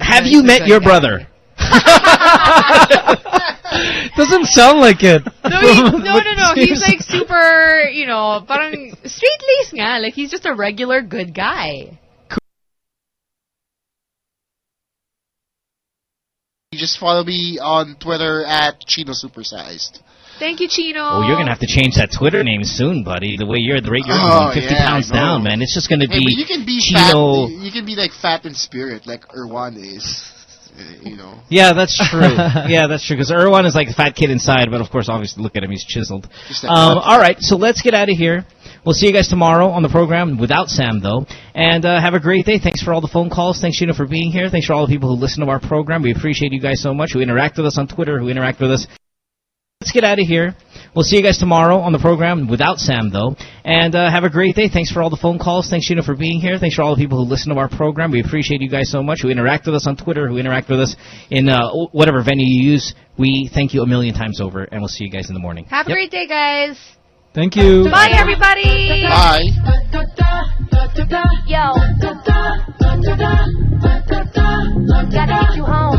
Have you met your guy. brother? <laughs> doesn't sound like it. No, he, no, no, no. He's like super, you know, parang straight laced nga. Like he's just a regular good guy. Just follow me on Twitter at Chino Supersized. Thank you, Chino. Oh, you're gonna have to change that Twitter name soon, buddy. The way you're, the rate you're Oh, 50 yeah, pounds down, man. It's just gonna Hey, be but you can be Chino. fat. You can be like fat in spirit, like Erwan is. Uh, You know. Yeah, that's true. <laughs> yeah, that's true. Because Erwan is like a fat kid inside, but of course, obviously, look at him; he's chiseled. Um, all right, so let's get out of here. We'll see you guys tomorrow on the program without Sam, though. And uh, have a great day. Thanks for all the phone calls. Thanks, Gina, for being here. Thanks for all the people who listen to our program. We appreciate you guys so much. Who interact with us on Twitter, who interact with us. Let's get out of here. We'll see you guys tomorrow on the program without Sam, though. And uh, have a great day. Thanks for all the phone calls. Thanks, Gina, for being here. Thanks for all the people who listen to our program. We appreciate you guys so much. Who interact with us on Twitter, who interact with us in uh, whatever venue you use. We thank you a million times over, and we'll see you guys in the morning. Have a Yep. great day, guys. Thank you. Bye, everybody. Bye. Yo. Gotta get you home.